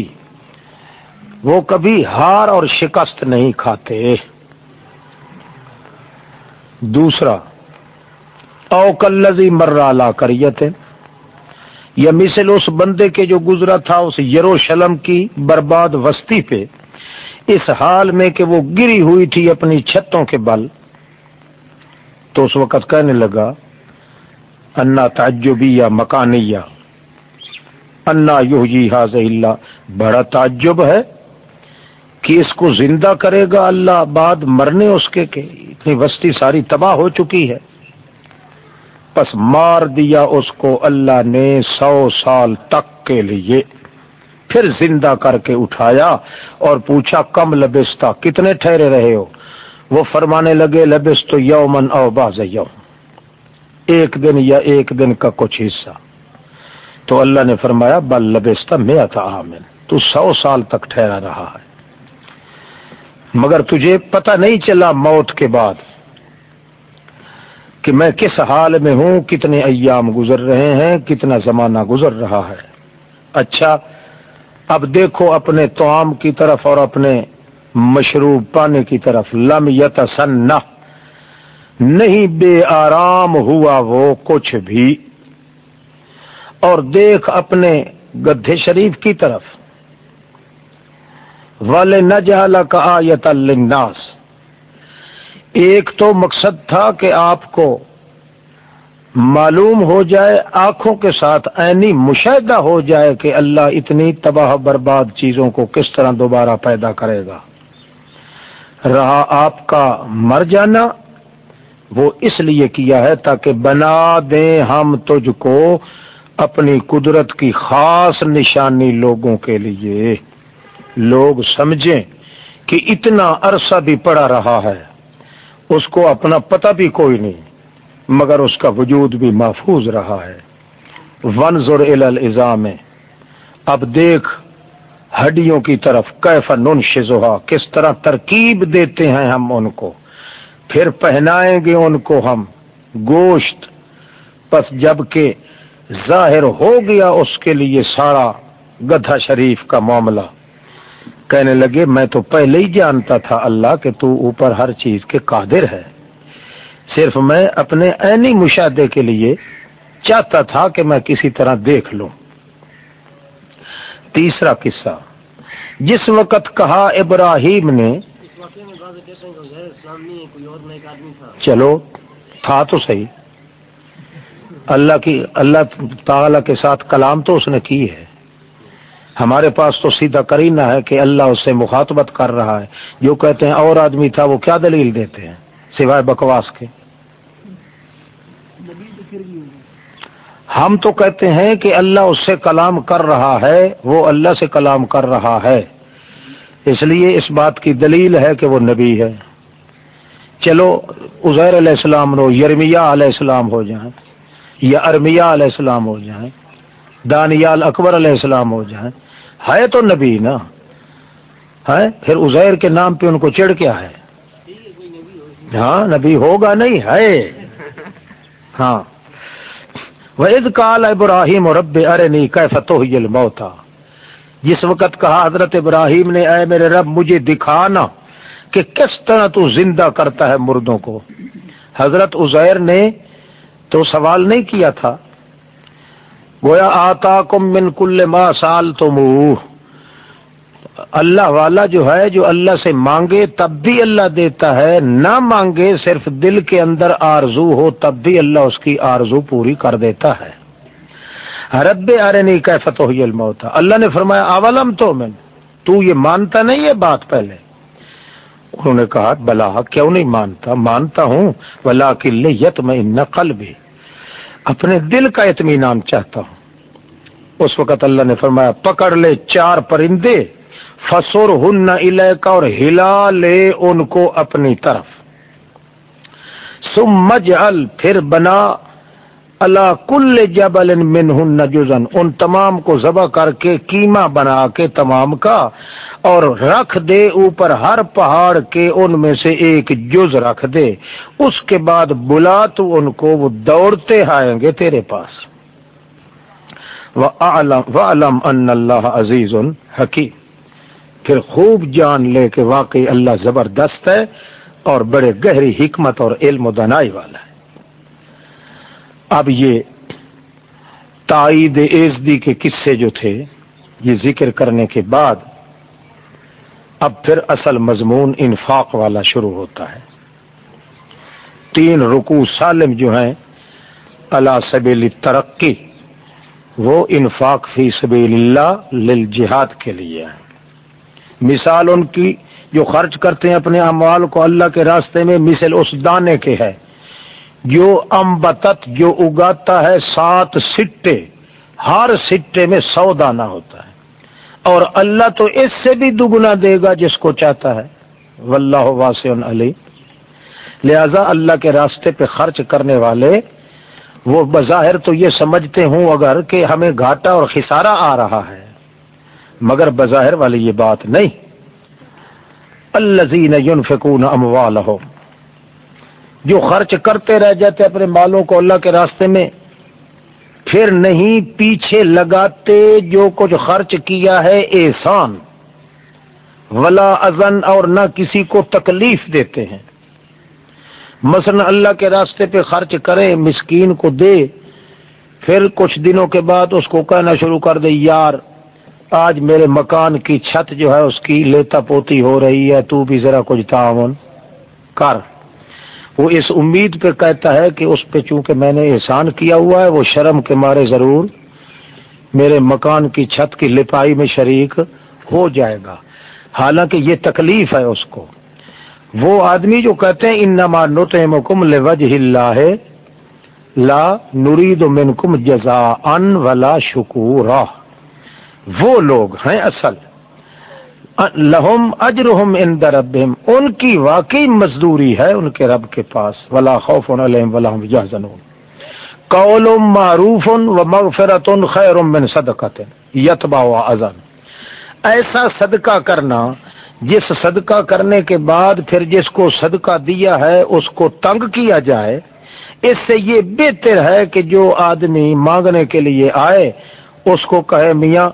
وہ کبھی ہار اور شکست نہیں کھاتے۔ دوسرا اوکلزی مرالہ کریت۔ یا مثل اس بندے کے جو گزرا تھا، اس یروشلم کی برباد وسطی پہ۔ اس حال میں کہ وہ گری ہوئی تھی اپنی چھتوں کے بل۔ تو اس وقت کہنے لگا، انا تعجبی یا مکانیہ۔ انا یو جی حاض اللہ بڑا تعجب ہے کہ اس کو زندہ کرے گا اللہ، بعد مرنے اس کے کہ اتنی وسطی ساری تباہ ہو چکی ہے۔ پس مار دیا اس کو اللہ نے سو سال تک کے لیے۔ پھر زندہ کر کے اٹھایا اور پوچھا، کم لبستہ، کتنے ٹھہرے رہے ہو؟ وہ فرمانے لگے لبس تو یومن او باز یوم۔ ایک دن یا ایک دن کا کچھ حصہ۔ تو اللہ نے فرمایا، بل لبستہ میں تھا تو سو سال تک ٹھہرا رہا ہے۔ مگر تجھے پتہ نہیں چلا موت کے بعد۔ کہ میں کس حال میں ہوں، کتنے ایام گزر رہے ہیں، کتنا زمانہ گزر رہا ہے۔ اچھا اب دیکھو اپنے توام کی طرف اور اپنے مشروب پانے کی طرف۔ لم یتسن، نہیں بے آرام ہوا وہ کچھ بھی۔ اور دیکھ اپنے گدھے شریف کی طرف۔ والے نہ کا آیت الناس ایک تو مقصد تھا کہ آپ کو معلوم ہو جائے، آنکھوں کے ساتھ عینی مشاہدہ ہو جائے کہ اللہ اتنی تباہ برباد چیزوں کو کس طرح دوبارہ پیدا کرے گا۔ رہا آپ کا مر جانا، وہ اس لیے کیا ہے تاکہ بنا دیں ہم تجھ کو اپنی قدرت کی خاص نشانی لوگوں کے لیے۔ لوگ سمجھیں کہ اتنا عرصہ بھی پڑا رہا ہے۔ اس کو اپنا پتہ بھی کوئی نہیں، مگر اس کا وجود بھی محفوظ رہا ہے۔ ونظر الزام اب دیکھ ہڈیوں کی طرف کیف نن شزوہا کس طرح ترکیب دیتے ہیں ہم ان کو۔ پھر پہنائیں گے ان کو ہم گوشت۔ پس جبکہ ظاہر ہو گیا اس کے لیے سارا گدھا شریف کا معاملہ۔ کہنے لگے، میں تو پہلے ہی جانتا تھا اللہ کہ تو اوپر ہر چیز کے قادر ہے۔ صرف میں اپنے عینی مشاہدے کے لیے چاہتا تھا کہ میں کسی طرح دیکھ لوں۔ تیسرا قصہ، جس وقت کہا ابراہیم نے، چلو، تھا تو صحیح۔ اللہ کی، اللہ تعالی کے ساتھ کلام تو اس نے کی ہے۔ ہمارے پاس تو سیدھا کرینہ ہے کہ اللہ اس سے مخاطبت کر رہا ہے۔ جو کہتے ہیں اور آدمی تھا وہ کیا دلیل دیتے ہیں؟ سوائے بکواس کے۔ ہم تو کہتے ہیں کہ اللہ اس سے کلام کر رہا ہے، وہ اللہ سے کلام کر رہا ہے۔ اس لیے اس بات کی دلیل ہے کہ وہ نبی ہے۔ چلو، عزیر علیہ السلام رو، یرمیا علیہ السلام ہو جائیں۔ یا ارمیا علیہ السلام ہو جائیں۔ دانیال اکبر علیہ السلام ہو جائیں۔ ہے تو نبی نا۔ ہے؟ پھر عزیر کے نام پہ ان کو چڑھ کیا ہے ہاں نبی ہوگا نہیں؟ ہے۔ ہاں۔ وید کال ابراہیم اور رب ارے نہیں کہ فتح موتا جس وقت کہا حضرت ابراہیم نے، اے میرے رب، مجھے دکھانا کہ کس طرح تو زندہ کرتا ہے مردوں کو۔ حضرت عزیر نے تو سوال نہیں کیا تھا۔ گویا آتا کم من کل ما سال تم اللہ والا جو ہے، جو اللہ سے مانگے، تب بھی اللہ دیتا ہے۔ نہ مانگے، صرف دل کے اندر آرزو ہو، تب بھی اللہ اس کی آرزو پوری کر دیتا ہے۔ رب ارے نہیں کہ فتح الموت۔ اللہ نے فرمایا، اولم تو میں تو یہ مانتا نہیں یہ بات پہلے۔ انہوں نے کہا، بلا، کیوں نہیں مانتا؟ مانتا ہوں بلا کل یت میں نقل بھی اپنے دل کا اطمینان چاہتا ہوں۔ اس وقت اللہ نے فرمایا، پکڑ لے چار پرندے فسور ہن کا اور ہلا لے ان کو اپنی طرف۔ سم مج پھر بنا۔ اللہ کل جبل من ہن جزن ان تمام کو ذبح کر کے، کیما بنا کے تمام کا۔ اور رکھ دے اوپر ہر پہاڑ کے ان میں سے ایک جز رکھ دے۔ اس کے بعد بلا تو ان کو وہ دوڑتے آئیں گے تیرے پاس۔ وَعَلَمْ أَنَّ اللَّهَ عَزِيزٌ حَكِيمٌ۔ پھر خوب جان لے کہ واقعی اللہ زبردست ہے اور بڑے گہری حکمت اور علم و دنائی والا ہے۔ اب یہ تائید ایزدی کے قصے جو تھے، یہ ذکر کرنے کے بعد اب پھر اصل مضمون انفاق والا شروع ہوتا ہے۔ تین رکو سالم جو ہیں اللہ سبیل ترقی وہ انفاق فی سبیل اللہ للجہاد کے لیے ہے مثال ان کی جو خرچ کرتے ہیں اپنے اموال کو اللہ کے راستے میں، مثل اس دانے کے ہے جو امبتت، جو اگاتا ہے، سات سٹے، ہر سٹے میں سو دانہ ہوتا ہے۔ اور اللہ تو اس سے بھی دگنا دے گا جس کو چاہتا ہے۔ واللہ واسع علی لہذا اللہ کے راستے پہ خرچ کرنے والے، وہ بظاہر تو یہ سمجھتے ہوں اگر کہ ہمیں گھاٹا اور خسارہ آ رہا ہے۔ مگر بظاہر والی یہ بات نہیں۔ الزین ينفقون اموالهم جو خرچ کرتے رہ جاتے اپنے مالوں کو اللہ کے راستے میں پھر نہیں پیچھے لگاتے جو کچھ خرچ کیا ہے احسان۔ ولا ازن اور نہ کسی کو تکلیف دیتے ہیں۔ مثلا اللہ کے راستے پہ خرچ کرے، مسکین کو دے، پھر کچھ دنوں کے بعد اس کو کہنا شروع کر دے، یار، آج میرے مکان کی چھت جو ہے اس کی لیتا پوتی ہو رہی ہے، تو بھی ذرا کچھ تعاون کر۔ وہ اس امید پہ کہتا ہے کہ اس پہ چونکہ میں نے احسان کیا ہوا ہے، وہ شرم کے مارے ضرور میرے مکان کی چھت کی لپائی میں شریک ہو جائے گا۔ حالانکہ یہ تکلیف ہے اس کو۔ وہ آدمی جو کہتے ہیں ان نما نتم لوجہ اللہ لا نرید منکم جزا ان ولا شکورا۔ وہ لوگ ہیں اصل۔ لہم اجرہم ان ربہم۔ ان کی واقعی مزدوری ہے ان کے رب کے پاس۔ ولا خوف علیہم ولا هم يحزنون قول معروف و مغفرت خیر من صدقت یتبع اذن۔ ایسا صدقہ کرنا، جس صدقہ کرنے کے بعد پھر جس کو صدقہ دیا ہے، اس کو تنگ کیا جائے، اس سے یہ بہتر ہے کہ جو آدمی مانگنے کے لیے آئے، اس کو کہے میاں،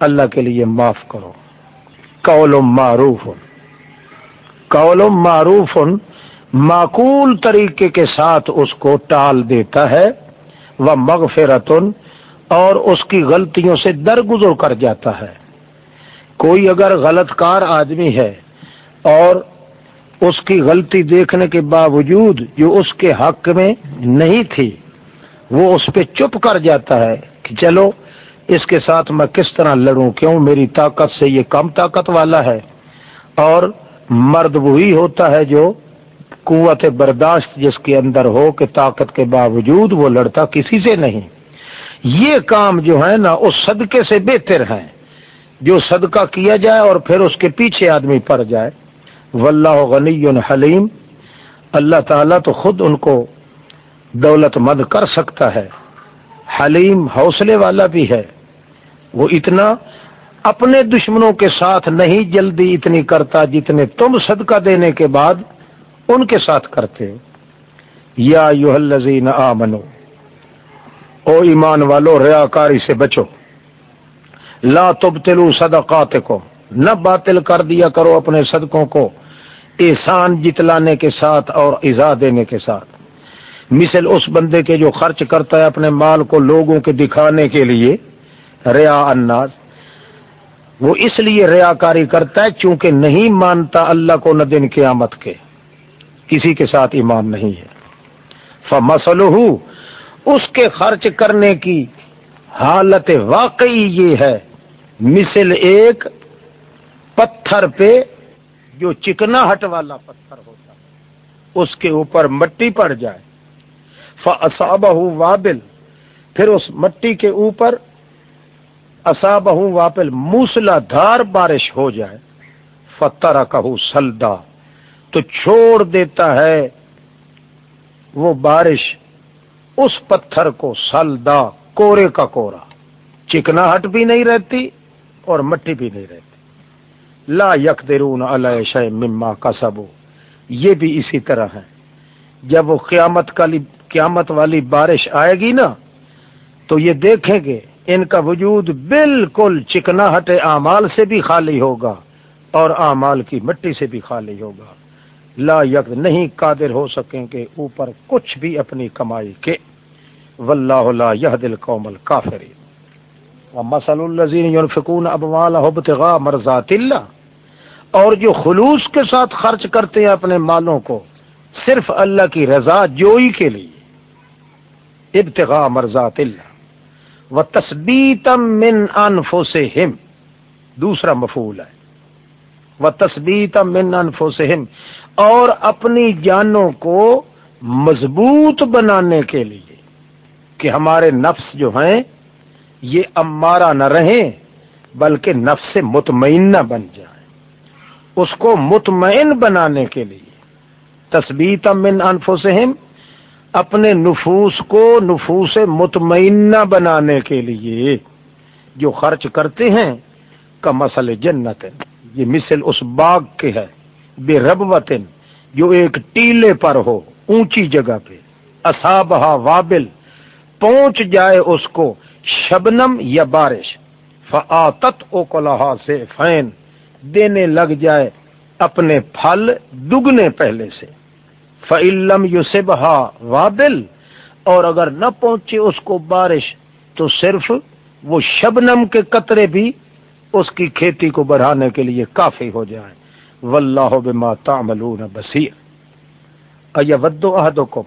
اللہ کے لیے معاف کرو۔ معروف. قول معروف معقول طریقے کے ساتھ اس کو ٹال دیتا ہے وہ مغفرتن اور اس کی غلطیوں سے درگزر کر جاتا ہے۔ کوئی اگر غلط کار آدمی ہے اور اس کی غلطی دیکھنے کے باوجود جو اس کے حق میں نہیں تھی، وہ اس پہ چپ کر جاتا ہے کہ چلو اس کے ساتھ میں کس طرح لڑوں؟ کیوں؟ میری طاقت سے یہ کم طاقت والا ہے۔ اور مرد وہی ہوتا ہے جو قوت برداشت جس کے اندر ہو کہ طاقت کے باوجود وہ لڑتا کسی سے نہیں۔ یہ کام جو ہے نا، اس صدقے سے بہتر ہے۔ جو صدقہ کیا جائے اور پھر اس کے پیچھے آدمی پڑ جائے۔ واللہ غنی حلیم۔ اللہ تعالیٰ تو خود ان کو دولت مند کر سکتا ہے۔ حلیم حوصلے والا بھی ہے۔ وہ اتنا اپنے دشمنوں کے ساتھ نہیں جلدی اتنی کرتا جتنے تم صدقہ دینے کے بعد ان کے ساتھ کرتے۔ یا یو الزین آ منو او ایمان والو ریاکاری سے بچو۔ لا تب تلو صدقات کو نہ باطل کر دیا کرو اپنے صدقوں کو احسان جتلانے کے ساتھ اور ایزا دینے کے ساتھ۔ مثل اس بندے کے جو خرچ کرتا ہے اپنے مال کو لوگوں کے دکھانے کے لیے۔ ریا اناز وہ اس لیے ریا کاری کرتا ہے چونکہ نہیں مانتا اللہ کو نہ دن قیامت کے۔ کسی کے ساتھ ایمان نہیں ہے۔ فمسل اس کے خرچ کرنے کی حالت واقعی یہ ہے۔ مثل ایک پتھر پہ جو چکنا ہٹ والا پتھر ہوتا ہے، اس کے اوپر مٹی پڑ جائے۔ فصابہ وابل، پھر اس مٹی کے اوپر اصابہ واپل موسلا دھار بارش ہو جائے فتح کہ سلدا، تو چھوڑ دیتا ہے وہ بارش اس پتھر کو، سلدا، کورے کا کورا۔ چکنا ہٹ بھی نہیں رہتی اور مٹی بھی نہیں رہتی۔ لا یک درون شہ مما کا سبو یہ بھی اسی طرح ہے۔ جب وہ قیامت قیامت والی بارش آئے گی نا، تو یہ دیکھیں گے ان کا وجود بالکل چکنا ہٹے اعمال سے بھی خالی ہوگا اور اعمال کی مٹی سے بھی خالی ہوگا۔ لا یک نہیں قادر ہو سکیں کہ اوپر کچھ بھی اپنی کمائی کے۔ واللہ لا يهدي القوم الكافرين ومثل الذين ينفقون اموالهم ابتغاء مرضات الله اور جو خلوص کے ساتھ خرچ کرتے ہیں اپنے مالوں کو، صرف اللہ کی رضا جوئی کے لیے۔ ابتغاء مرضات اللہ۔ و تثبیتا من انفسهم دوسرا مفعول ہے. و تثبیتا من انفسهم اور اپنی جانوں کو مضبوط بنانے کے لیے کہ ہمارے نفس جو ہیں، یہ امارہ نہ رہیں، بلکہ نفس سے مطمئن نہ بن جائے اس کو مطمئن بنانے کے لیے تصبیت من انفسہم اپنے نفوس کو نفوس مطمئنہ بنانے کے لیے جو خرچ کرتے ہیں، کا مسئلہ جنت یہ مثل اس باغ کے ہے، بے رب وطن جو ایک ٹیلے پر ہو، اونچی جگہ پہ۔ اصابہ وابل، پہنچ جائے اس کو شبنم یا بارش۔ فعتت او کلحا سے فین، دینے لگ جائے اپنے پھل دگنے پہلے سے۔ فعلم یوسب ہا وابل اور اگر نہ پہنچے اس کو بارش، تو صرف وہ شبنم کے قطرے بھی اس کی کھیتی کو بڑھانے کے لیے کافی ہو جائے واللہ بما تعملون بصیر ایا ودو احدکم،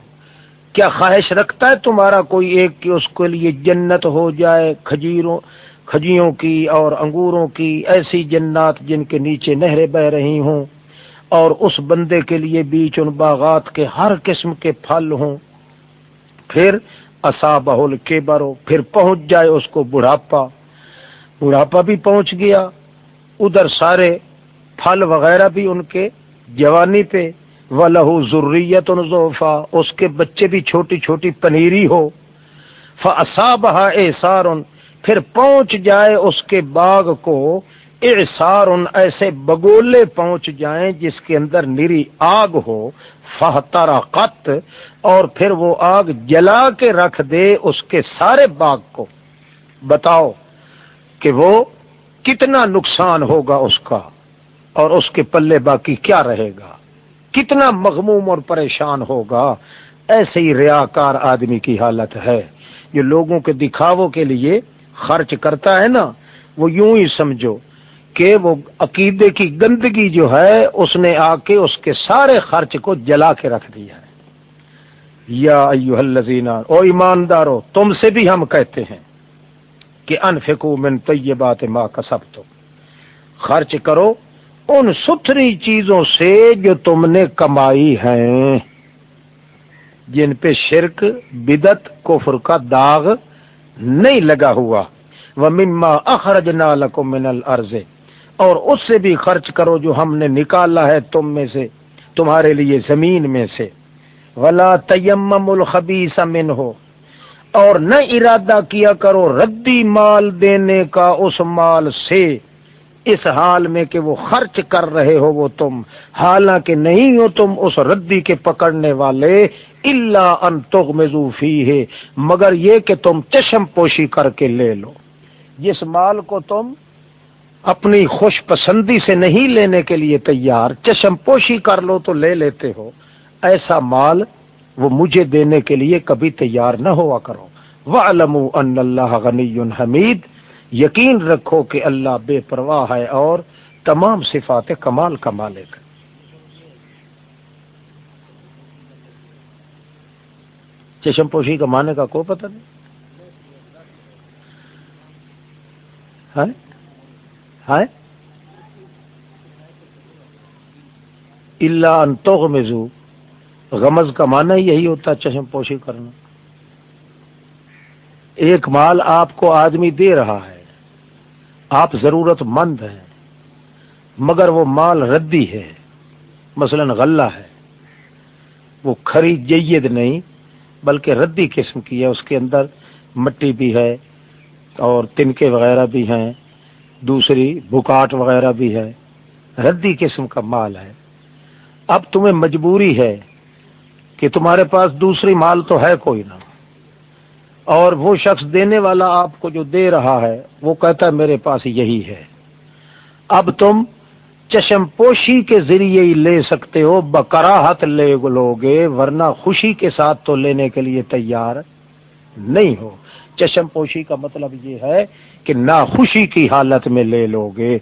کیا خواہش رکھتا ہے تمہارا کوئی ایک کہ اس کے لیے جنت ہو جائے؟ کھجیروں، کھجیوں کی اور انگوروں کی ایسی جنات جن کے نیچے نہریں بہ رہی ہوں۔ اور اس بندے کے لیے بیچ ان باغات کے ہر قسم کے پھل ہوں۔ پھر اصا بہل کے برو پھر پہنچ جائے اس کو بڑھاپا۔ بڑھاپا بھی پہنچ گیا۔ ادھر سارے پھل وغیرہ بھی ان کے جوانی پہ۔ و لہو ضروریت اس کے بچے بھی چھوٹی چھوٹی پنیری ہو۔ فصابہ احسار پھر پہنچ جائے اس کے باغ کو۔ احسار ایسے بگولے پہنچ جائیں جس کے اندر نری آگ ہو فہتارا قط، اور پھر وہ آگ جلا کے رکھ دے اس کے سارے باغ کو۔ بتاؤ کہ وہ کتنا نقصان ہوگا اس کا، اور اس کے پلے باقی کیا رہے گا؟ کتنا مغموم اور پریشان ہوگا؟ ایسے ہی ریاکار آدمی کی حالت ہے۔ جو لوگوں کے دکھاووں کے لیے خرچ کرتا ہے نا، وہ یوں ہی سمجھو۔ کہ وہ عقیدے کی گندگی جو ہے، اس نے آ کے اس کے سارے خرچ کو جلا کے رکھ دیا ہے۔ یا ایو الذین، او ایماندارو، تم سے بھی ہم کہتے ہیں کہ انفقو من طیبات ما کسبتم۔ خرچ کرو ان ستھری چیزوں سے جو تم نے کمائی ہیں، جن پہ شرک بدت کفر کا داغ نہیں لگا ہوا۔ وہ مما اخرج نالک من الارض۔ اور اس سے بھی خرچ کرو جو ہم نے نکالا ہے تم میں سے، تمہارے لیے زمین میں سے۔ ولا تیم الخبیس من ہو اور نہ ارادہ کیا کرو ردی مال دینے کا اس مال سے۔ اس حال میں کہ وہ خرچ کر رہے ہو وہ تم۔ حالانکہ نہیں ہو تم اس ردی کے پکڑنے والے۔ اللہ ان تغمزوفی ہے مگر یہ کہ تم چشم پوشی کر کے لے لو۔ جس مال کو تم اپنی خوش پسندی سے نہیں لینے کے لیے تیار، چشم پوشی کر لو تو لے لیتے ہو۔ ایسا مال وہ مجھے دینے کے لیے کبھی تیار نہ ہوا کرو۔ وہ علم اللہ غنی حمید یقین رکھو کہ اللہ بے پرواہ ہے اور تمام صفات کمال کا مالک۔ چشم پوشی کا معنی کا کوئی پتہ نہیں۔ ہے اللہ انتوغ مزو غمز کا معنی یہی ہوتا چشم پوشی کرنا۔ ایک مال آپ کو آدمی دے رہا ہے۔ آپ ضرورت مند ہیں۔ مگر وہ مال ردی ہے۔ مثلا غلہ ہے۔ وہ کھری جید نہیں، بلکہ ردی قسم کی ہے۔ اس کے اندر مٹی بھی ہے اور تنکے وغیرہ بھی ہیں۔ دوسری بکاٹ وغیرہ بھی ہے، ردی قسم کا مال ہے۔ اب تمہیں مجبوری ہے کہ تمہارے پاس دوسری مال تو ہے کوئی نہ۔ اور وہ شخص دینے والا آپ کو جو دے رہا ہے، وہ کہتا ہے میرے پاس یہی ہے۔ اب تم چشم پوشی کے ذریعے ہی لے سکتے ہو، بکراہت لے لوگے، ورنہ خوشی کے ساتھ تو لینے کے لیے تیار نہیں ہو۔ چشم پوشی کا مطلب یہ ہے کہ نہ خوشی کی حالت میں لے لو گے۔